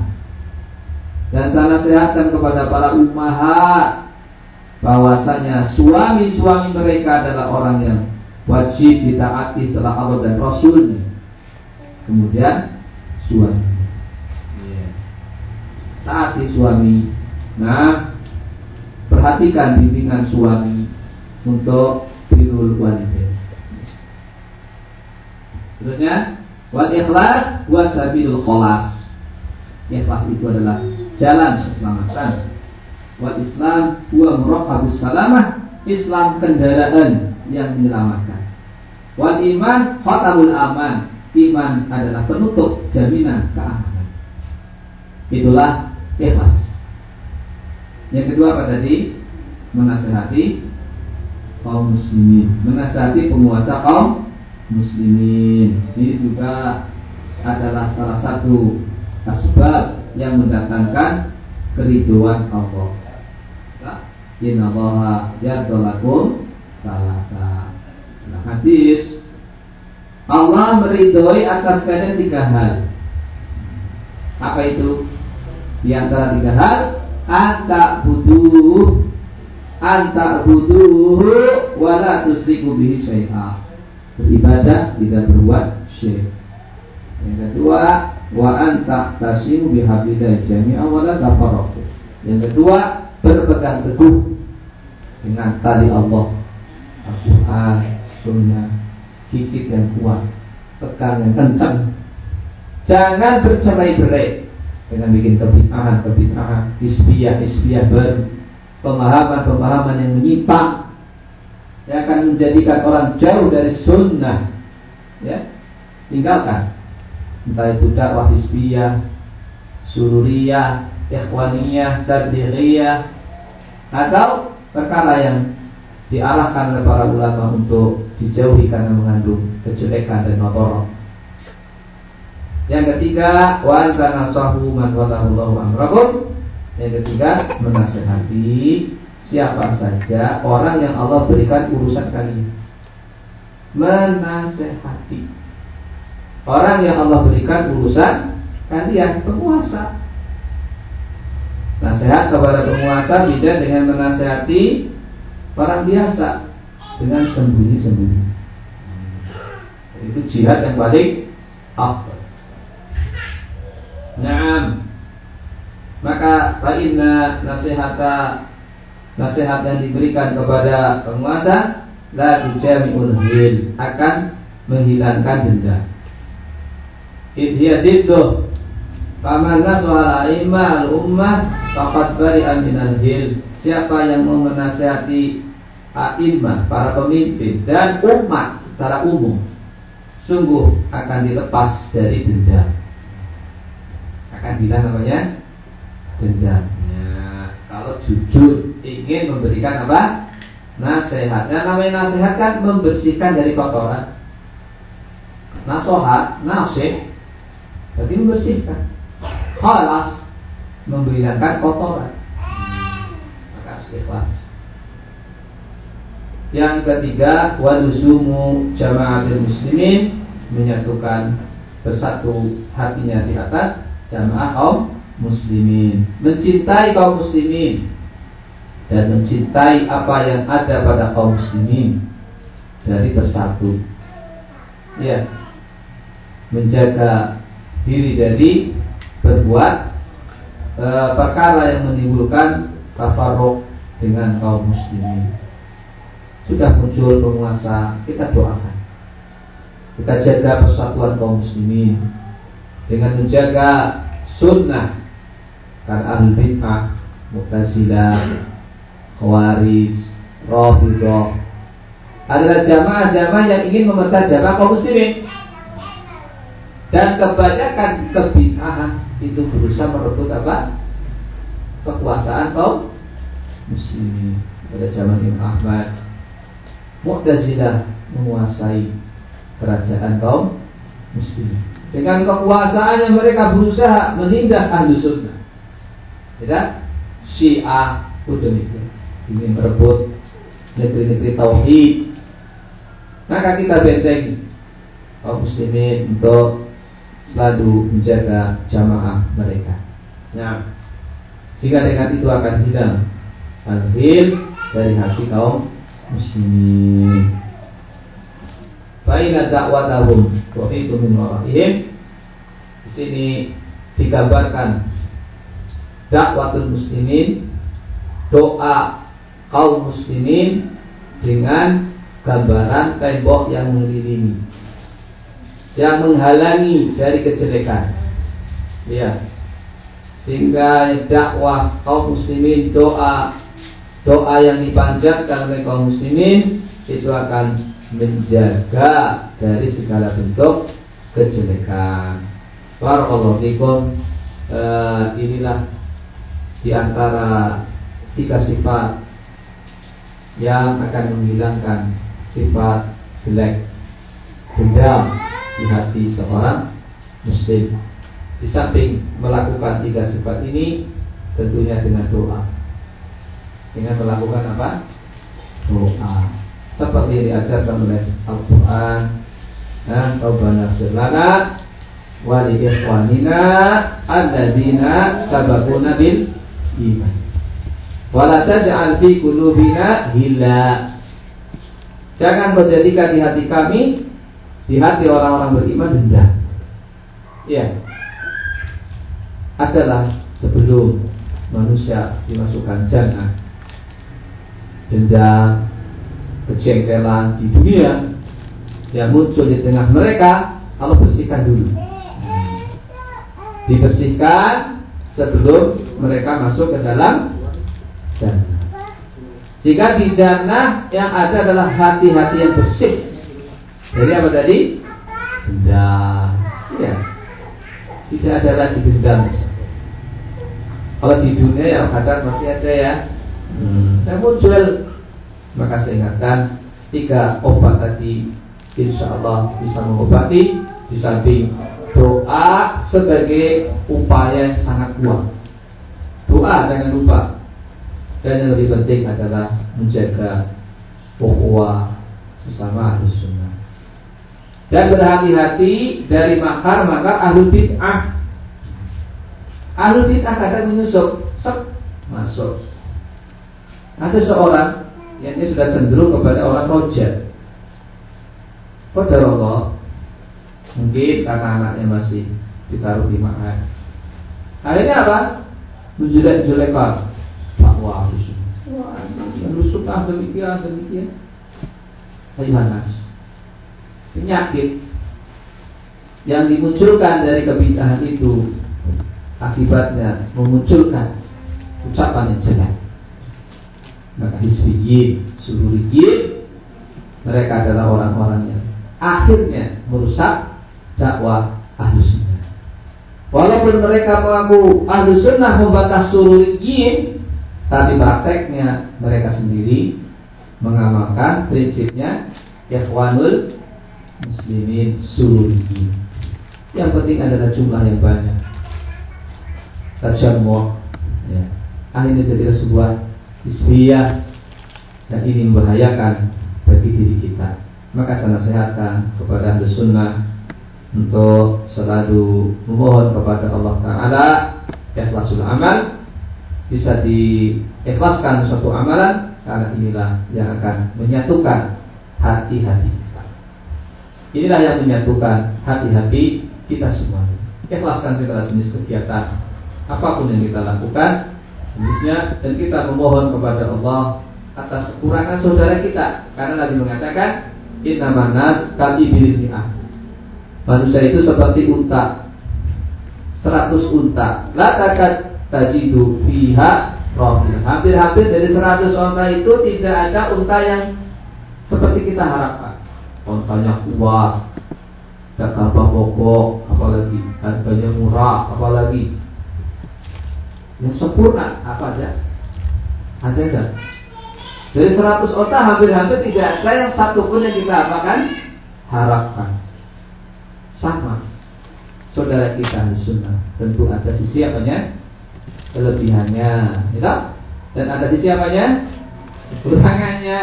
S1: Dan saya nasihatkan kepada para ummahat bahwasanya suami-suami mereka adalah orang yang wajib ditaati setelah Allah dan Rasulnya. Kemudian suami. Yeah. Taati suami. Nah, perhatikan bimbingan suami untuk birrul walidain. Terusnya, wal ikhlas wa sabilul kholas. Ikhlas itu adalah jalan keselamatan. Wal Islam huwa muraqabus salamah. Islam kendaraan yang menyelamatkan. Wal iman khatamul aman. Iman adalah penutup jaminan keamanan. Itulah ikhlas. Yang kedua apa tadi? Menasehati kaum muslimin, menasihati penguasa kaum muslimin. Ini juga adalah salah satu asbab yang mendatangkan keriduan Allah. Inna Allah yardolakum salata. Nah, hadis Allah meridhoi atas kalian tiga hal. Apa itu? Di antara tiga hal, anta butuh anta butuh wala tusriku bihi syai'a beribadah tidak berbuat syirik. Yang kedua, wa anta tasimu bihablillah jami'a wa la tafarraqu. Yang kedua, berpegang teguh dengan tali Allah, Al-Qur'an, Sunnah, gigit yang kuat, pegang yang kencang. Jangan bercerai-berai dengan bikin kebid'ahan, kebid'ahan, isbiyah, isbiyah baru, pemahaman-pemahaman yang menyimpang yang akan menjadikan orang jauh dari sunnah ya tinggalkan entah itu dakwah hizbiyah sururiyah ikhwaniyah tadbiriyah atau perkara yang diarahkan oleh para ulama untuk dijauhi karena mengandung kejelekan dan motor. Yang ketiga, wa anta nasahu man wallahu amrakum. Yang ketiga, menasehati siapa saja orang yang Allah berikan urusan kalian. Menasehati orang yang Allah berikan urusan kalian penguasa. Nasihat kepada penguasa beda dengan menasehati orang biasa dengan sembunyi-sembunyi. Itu jihad yang paling afdal. Naam. Maka fa inna nasihata nasihat yang diberikan kepada penguasa la tujami'ul hil akan menghilangkan denda. Idhiya didduh Paman nasohal a'imah al-ummah Fakat bari aminal hil Siapa yang mau menasihati A'imah, para pemimpin Dan umat secara umum Sungguh akan dilepas dari denda Akan bilang namanya Denda kalau jujur ingin memberikan apa? Nasihat. Yang namanya nasihat kan membersihkan dari kotoran. Nasohat, nasih, berarti membersihkan. Khalas, menghilangkan kotoran. Maka harus ikhlas. Yang ketiga, wadusumu jamaatul muslimin menyatukan bersatu hatinya di atas jamaah kaum muslimin, mencintai kaum muslimin dan mencintai apa yang ada pada kaum muslimin dari bersatu. Ya. Menjaga diri dari berbuat e, perkara yang menimbulkan tafarruq dengan kaum muslimin. Sudah muncul penguasa, kita doakan. Kita jaga persatuan kaum muslimin dengan menjaga sunnah karena ahli bid'ah, Mu'tazilah, Khawarij, Rafidhah adalah jamaah-jamaah yang ingin memecah jamaah kaum muslimin. Dan kebanyakan kebid'ahan itu berusaha merebut apa? kekuasaan kaum muslimin pada zaman Imam Ahmad Mu'tazilah menguasai kerajaan kaum muslimin dengan kekuasaannya mereka berusaha menindas ahli sunnah. Tidak Syiah pun demikian ingin merebut negeri-negeri tauhid. Maka kita bentengi. Kaum muslimin untuk selalu menjaga jamaah mereka. Nah, sehingga dengan itu akan hilang al-hil dari hati kaum muslimin. Baina da'watahum wa itu min waraihim. Di sini digambarkan dakwatul muslimin, doa kaum muslimin dengan gambaran tembok yang mengelilingi yang menghalangi dari kejelekan ya sehingga dakwah kaum muslimin doa doa yang dipanjatkan oleh kaum muslimin itu akan menjaga dari segala bentuk kejelekan. Barakallahu fikum. Uh, inilah di antara tiga sifat yang akan menghilangkan sifat jelek dendam di hati seorang muslim di samping melakukan tiga sifat ini tentunya dengan doa dengan melakukan apa doa seperti diajarkan oleh Al-Quran dan Rabbana lana wa li ikhwanina alladzina sabaquna bil iman. Wala taj'al fi qulubina hila Jangan menjadikan di hati kami Di hati orang-orang beriman dendam Ya. Adalah sebelum manusia dimasukkan jannah. Dendam Kejengkelan di dunia Yang muncul di tengah mereka kalau bersihkan dulu Dibersihkan Sebelum mereka masuk ke dalam Jannah jika di jannah yang ada adalah hati-hati yang bersih. Jadi apa tadi? Dendam. Ya. Tidak ada lagi dendam. Kalau di dunia ya kadang masih ada ya. Hmm. Yang muncul maka saya ingatkan tiga obat tadi insya Allah bisa mengobati di samping doa sebagai upaya yang sangat kuat. Doa jangan lupa dan yang lebih penting adalah menjaga ukhuwah sesama ahli sunnah. Dan berhati-hati dari makar-makar ahli bid'ah. Ahli bid'ah kadang menyusup, sep, masuk. Ada seorang yang dia sudah cenderung kepada orang roja. Pada Allah, mungkin karena anaknya masih ditaruh di makan. Akhirnya apa? Menjelek-jelekan dakwah Wah, suka demikian demikian. Ayuhanas. Penyakit yang dimunculkan dari kebidahan itu akibatnya memunculkan ucapan yang jelek. Maka hisbiyin, sururiyin mereka adalah orang-orang yang akhirnya merusak dakwah ahli sunnah. Walaupun mereka mengaku ahli sunnah membatas sururiyin, tapi prakteknya mereka sendiri mengamalkan prinsipnya ikhwanul muslimin suri. Yang penting adalah jumlah yang banyak. Terjamuh ya. Akhirnya jadi sebuah isbiyah dan ini membahayakan bagi diri. Maka saya nasihatkan kepada ahli sunnah untuk selalu memohon kepada Allah Taala ikhlasul amal bisa diikhlaskan suatu amalan karena inilah yang akan menyatukan hati-hati kita. Inilah yang menyatukan hati-hati kita semua. Ikhlaskan segala jenis kegiatan apa pun yang kita lakukan jenisnya dan kita memohon kepada Allah atas kekurangan saudara kita karena Nabi mengatakan innaman nas kali Manusia itu seperti unta 100 unta la takat tajidu fiha rafil. Hampir-hampir dari 100 unta itu tidak ada unta yang seperti kita harapkan. Untanya kuat, gagah pokok, apalagi harganya murah, apalagi yang sempurna apa aja? Ada enggak? Dari 100 otak hampir-hampir tidak ada yang satu pun yang kita apakan harapkan. Sama. Saudara kita di sunnah tentu ada sisi apanya kelebihannya, ya Dan ada sisi apanya kekurangannya.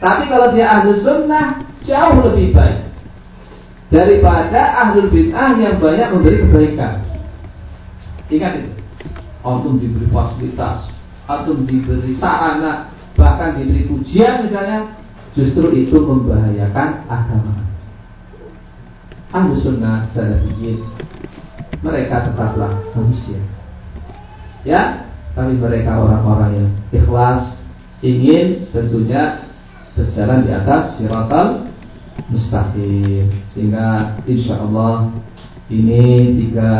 S1: Tapi kalau dia ahli sunnah jauh lebih baik daripada ahli bid'ah yang banyak memberi kebaikan. Ingat itu. Antum diberi fasilitas, antum diberi sarana, bahkan diberi pujian misalnya, justru itu membahayakan agama. Ahli sunnah salafiyin mereka tetaplah manusia. Ya, tapi mereka orang-orang yang ikhlas, ingin tentunya berjalan di atas siratal mustaqim sehingga insya Allah ini tiga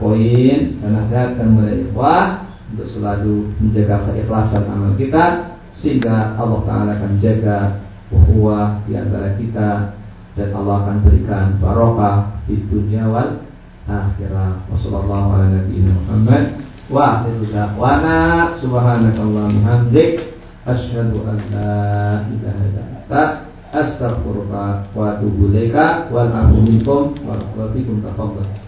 S1: poin saya nasihatkan kepada ikhwah untuk selalu menjaga keikhlasan amal kita sehingga Allah Taala akan jaga ukhuwah di antara kita dan Allah akan berikan barokah di dunia wal akhirah. Wassalamualaikum wabarakatuh. Wa akhiru da'wana. Subhanakallahumma hamdik asyhadu an la ilaha illa anta astaghfiruka wa atubu ilaika. Wal a'udzu bikum wa wa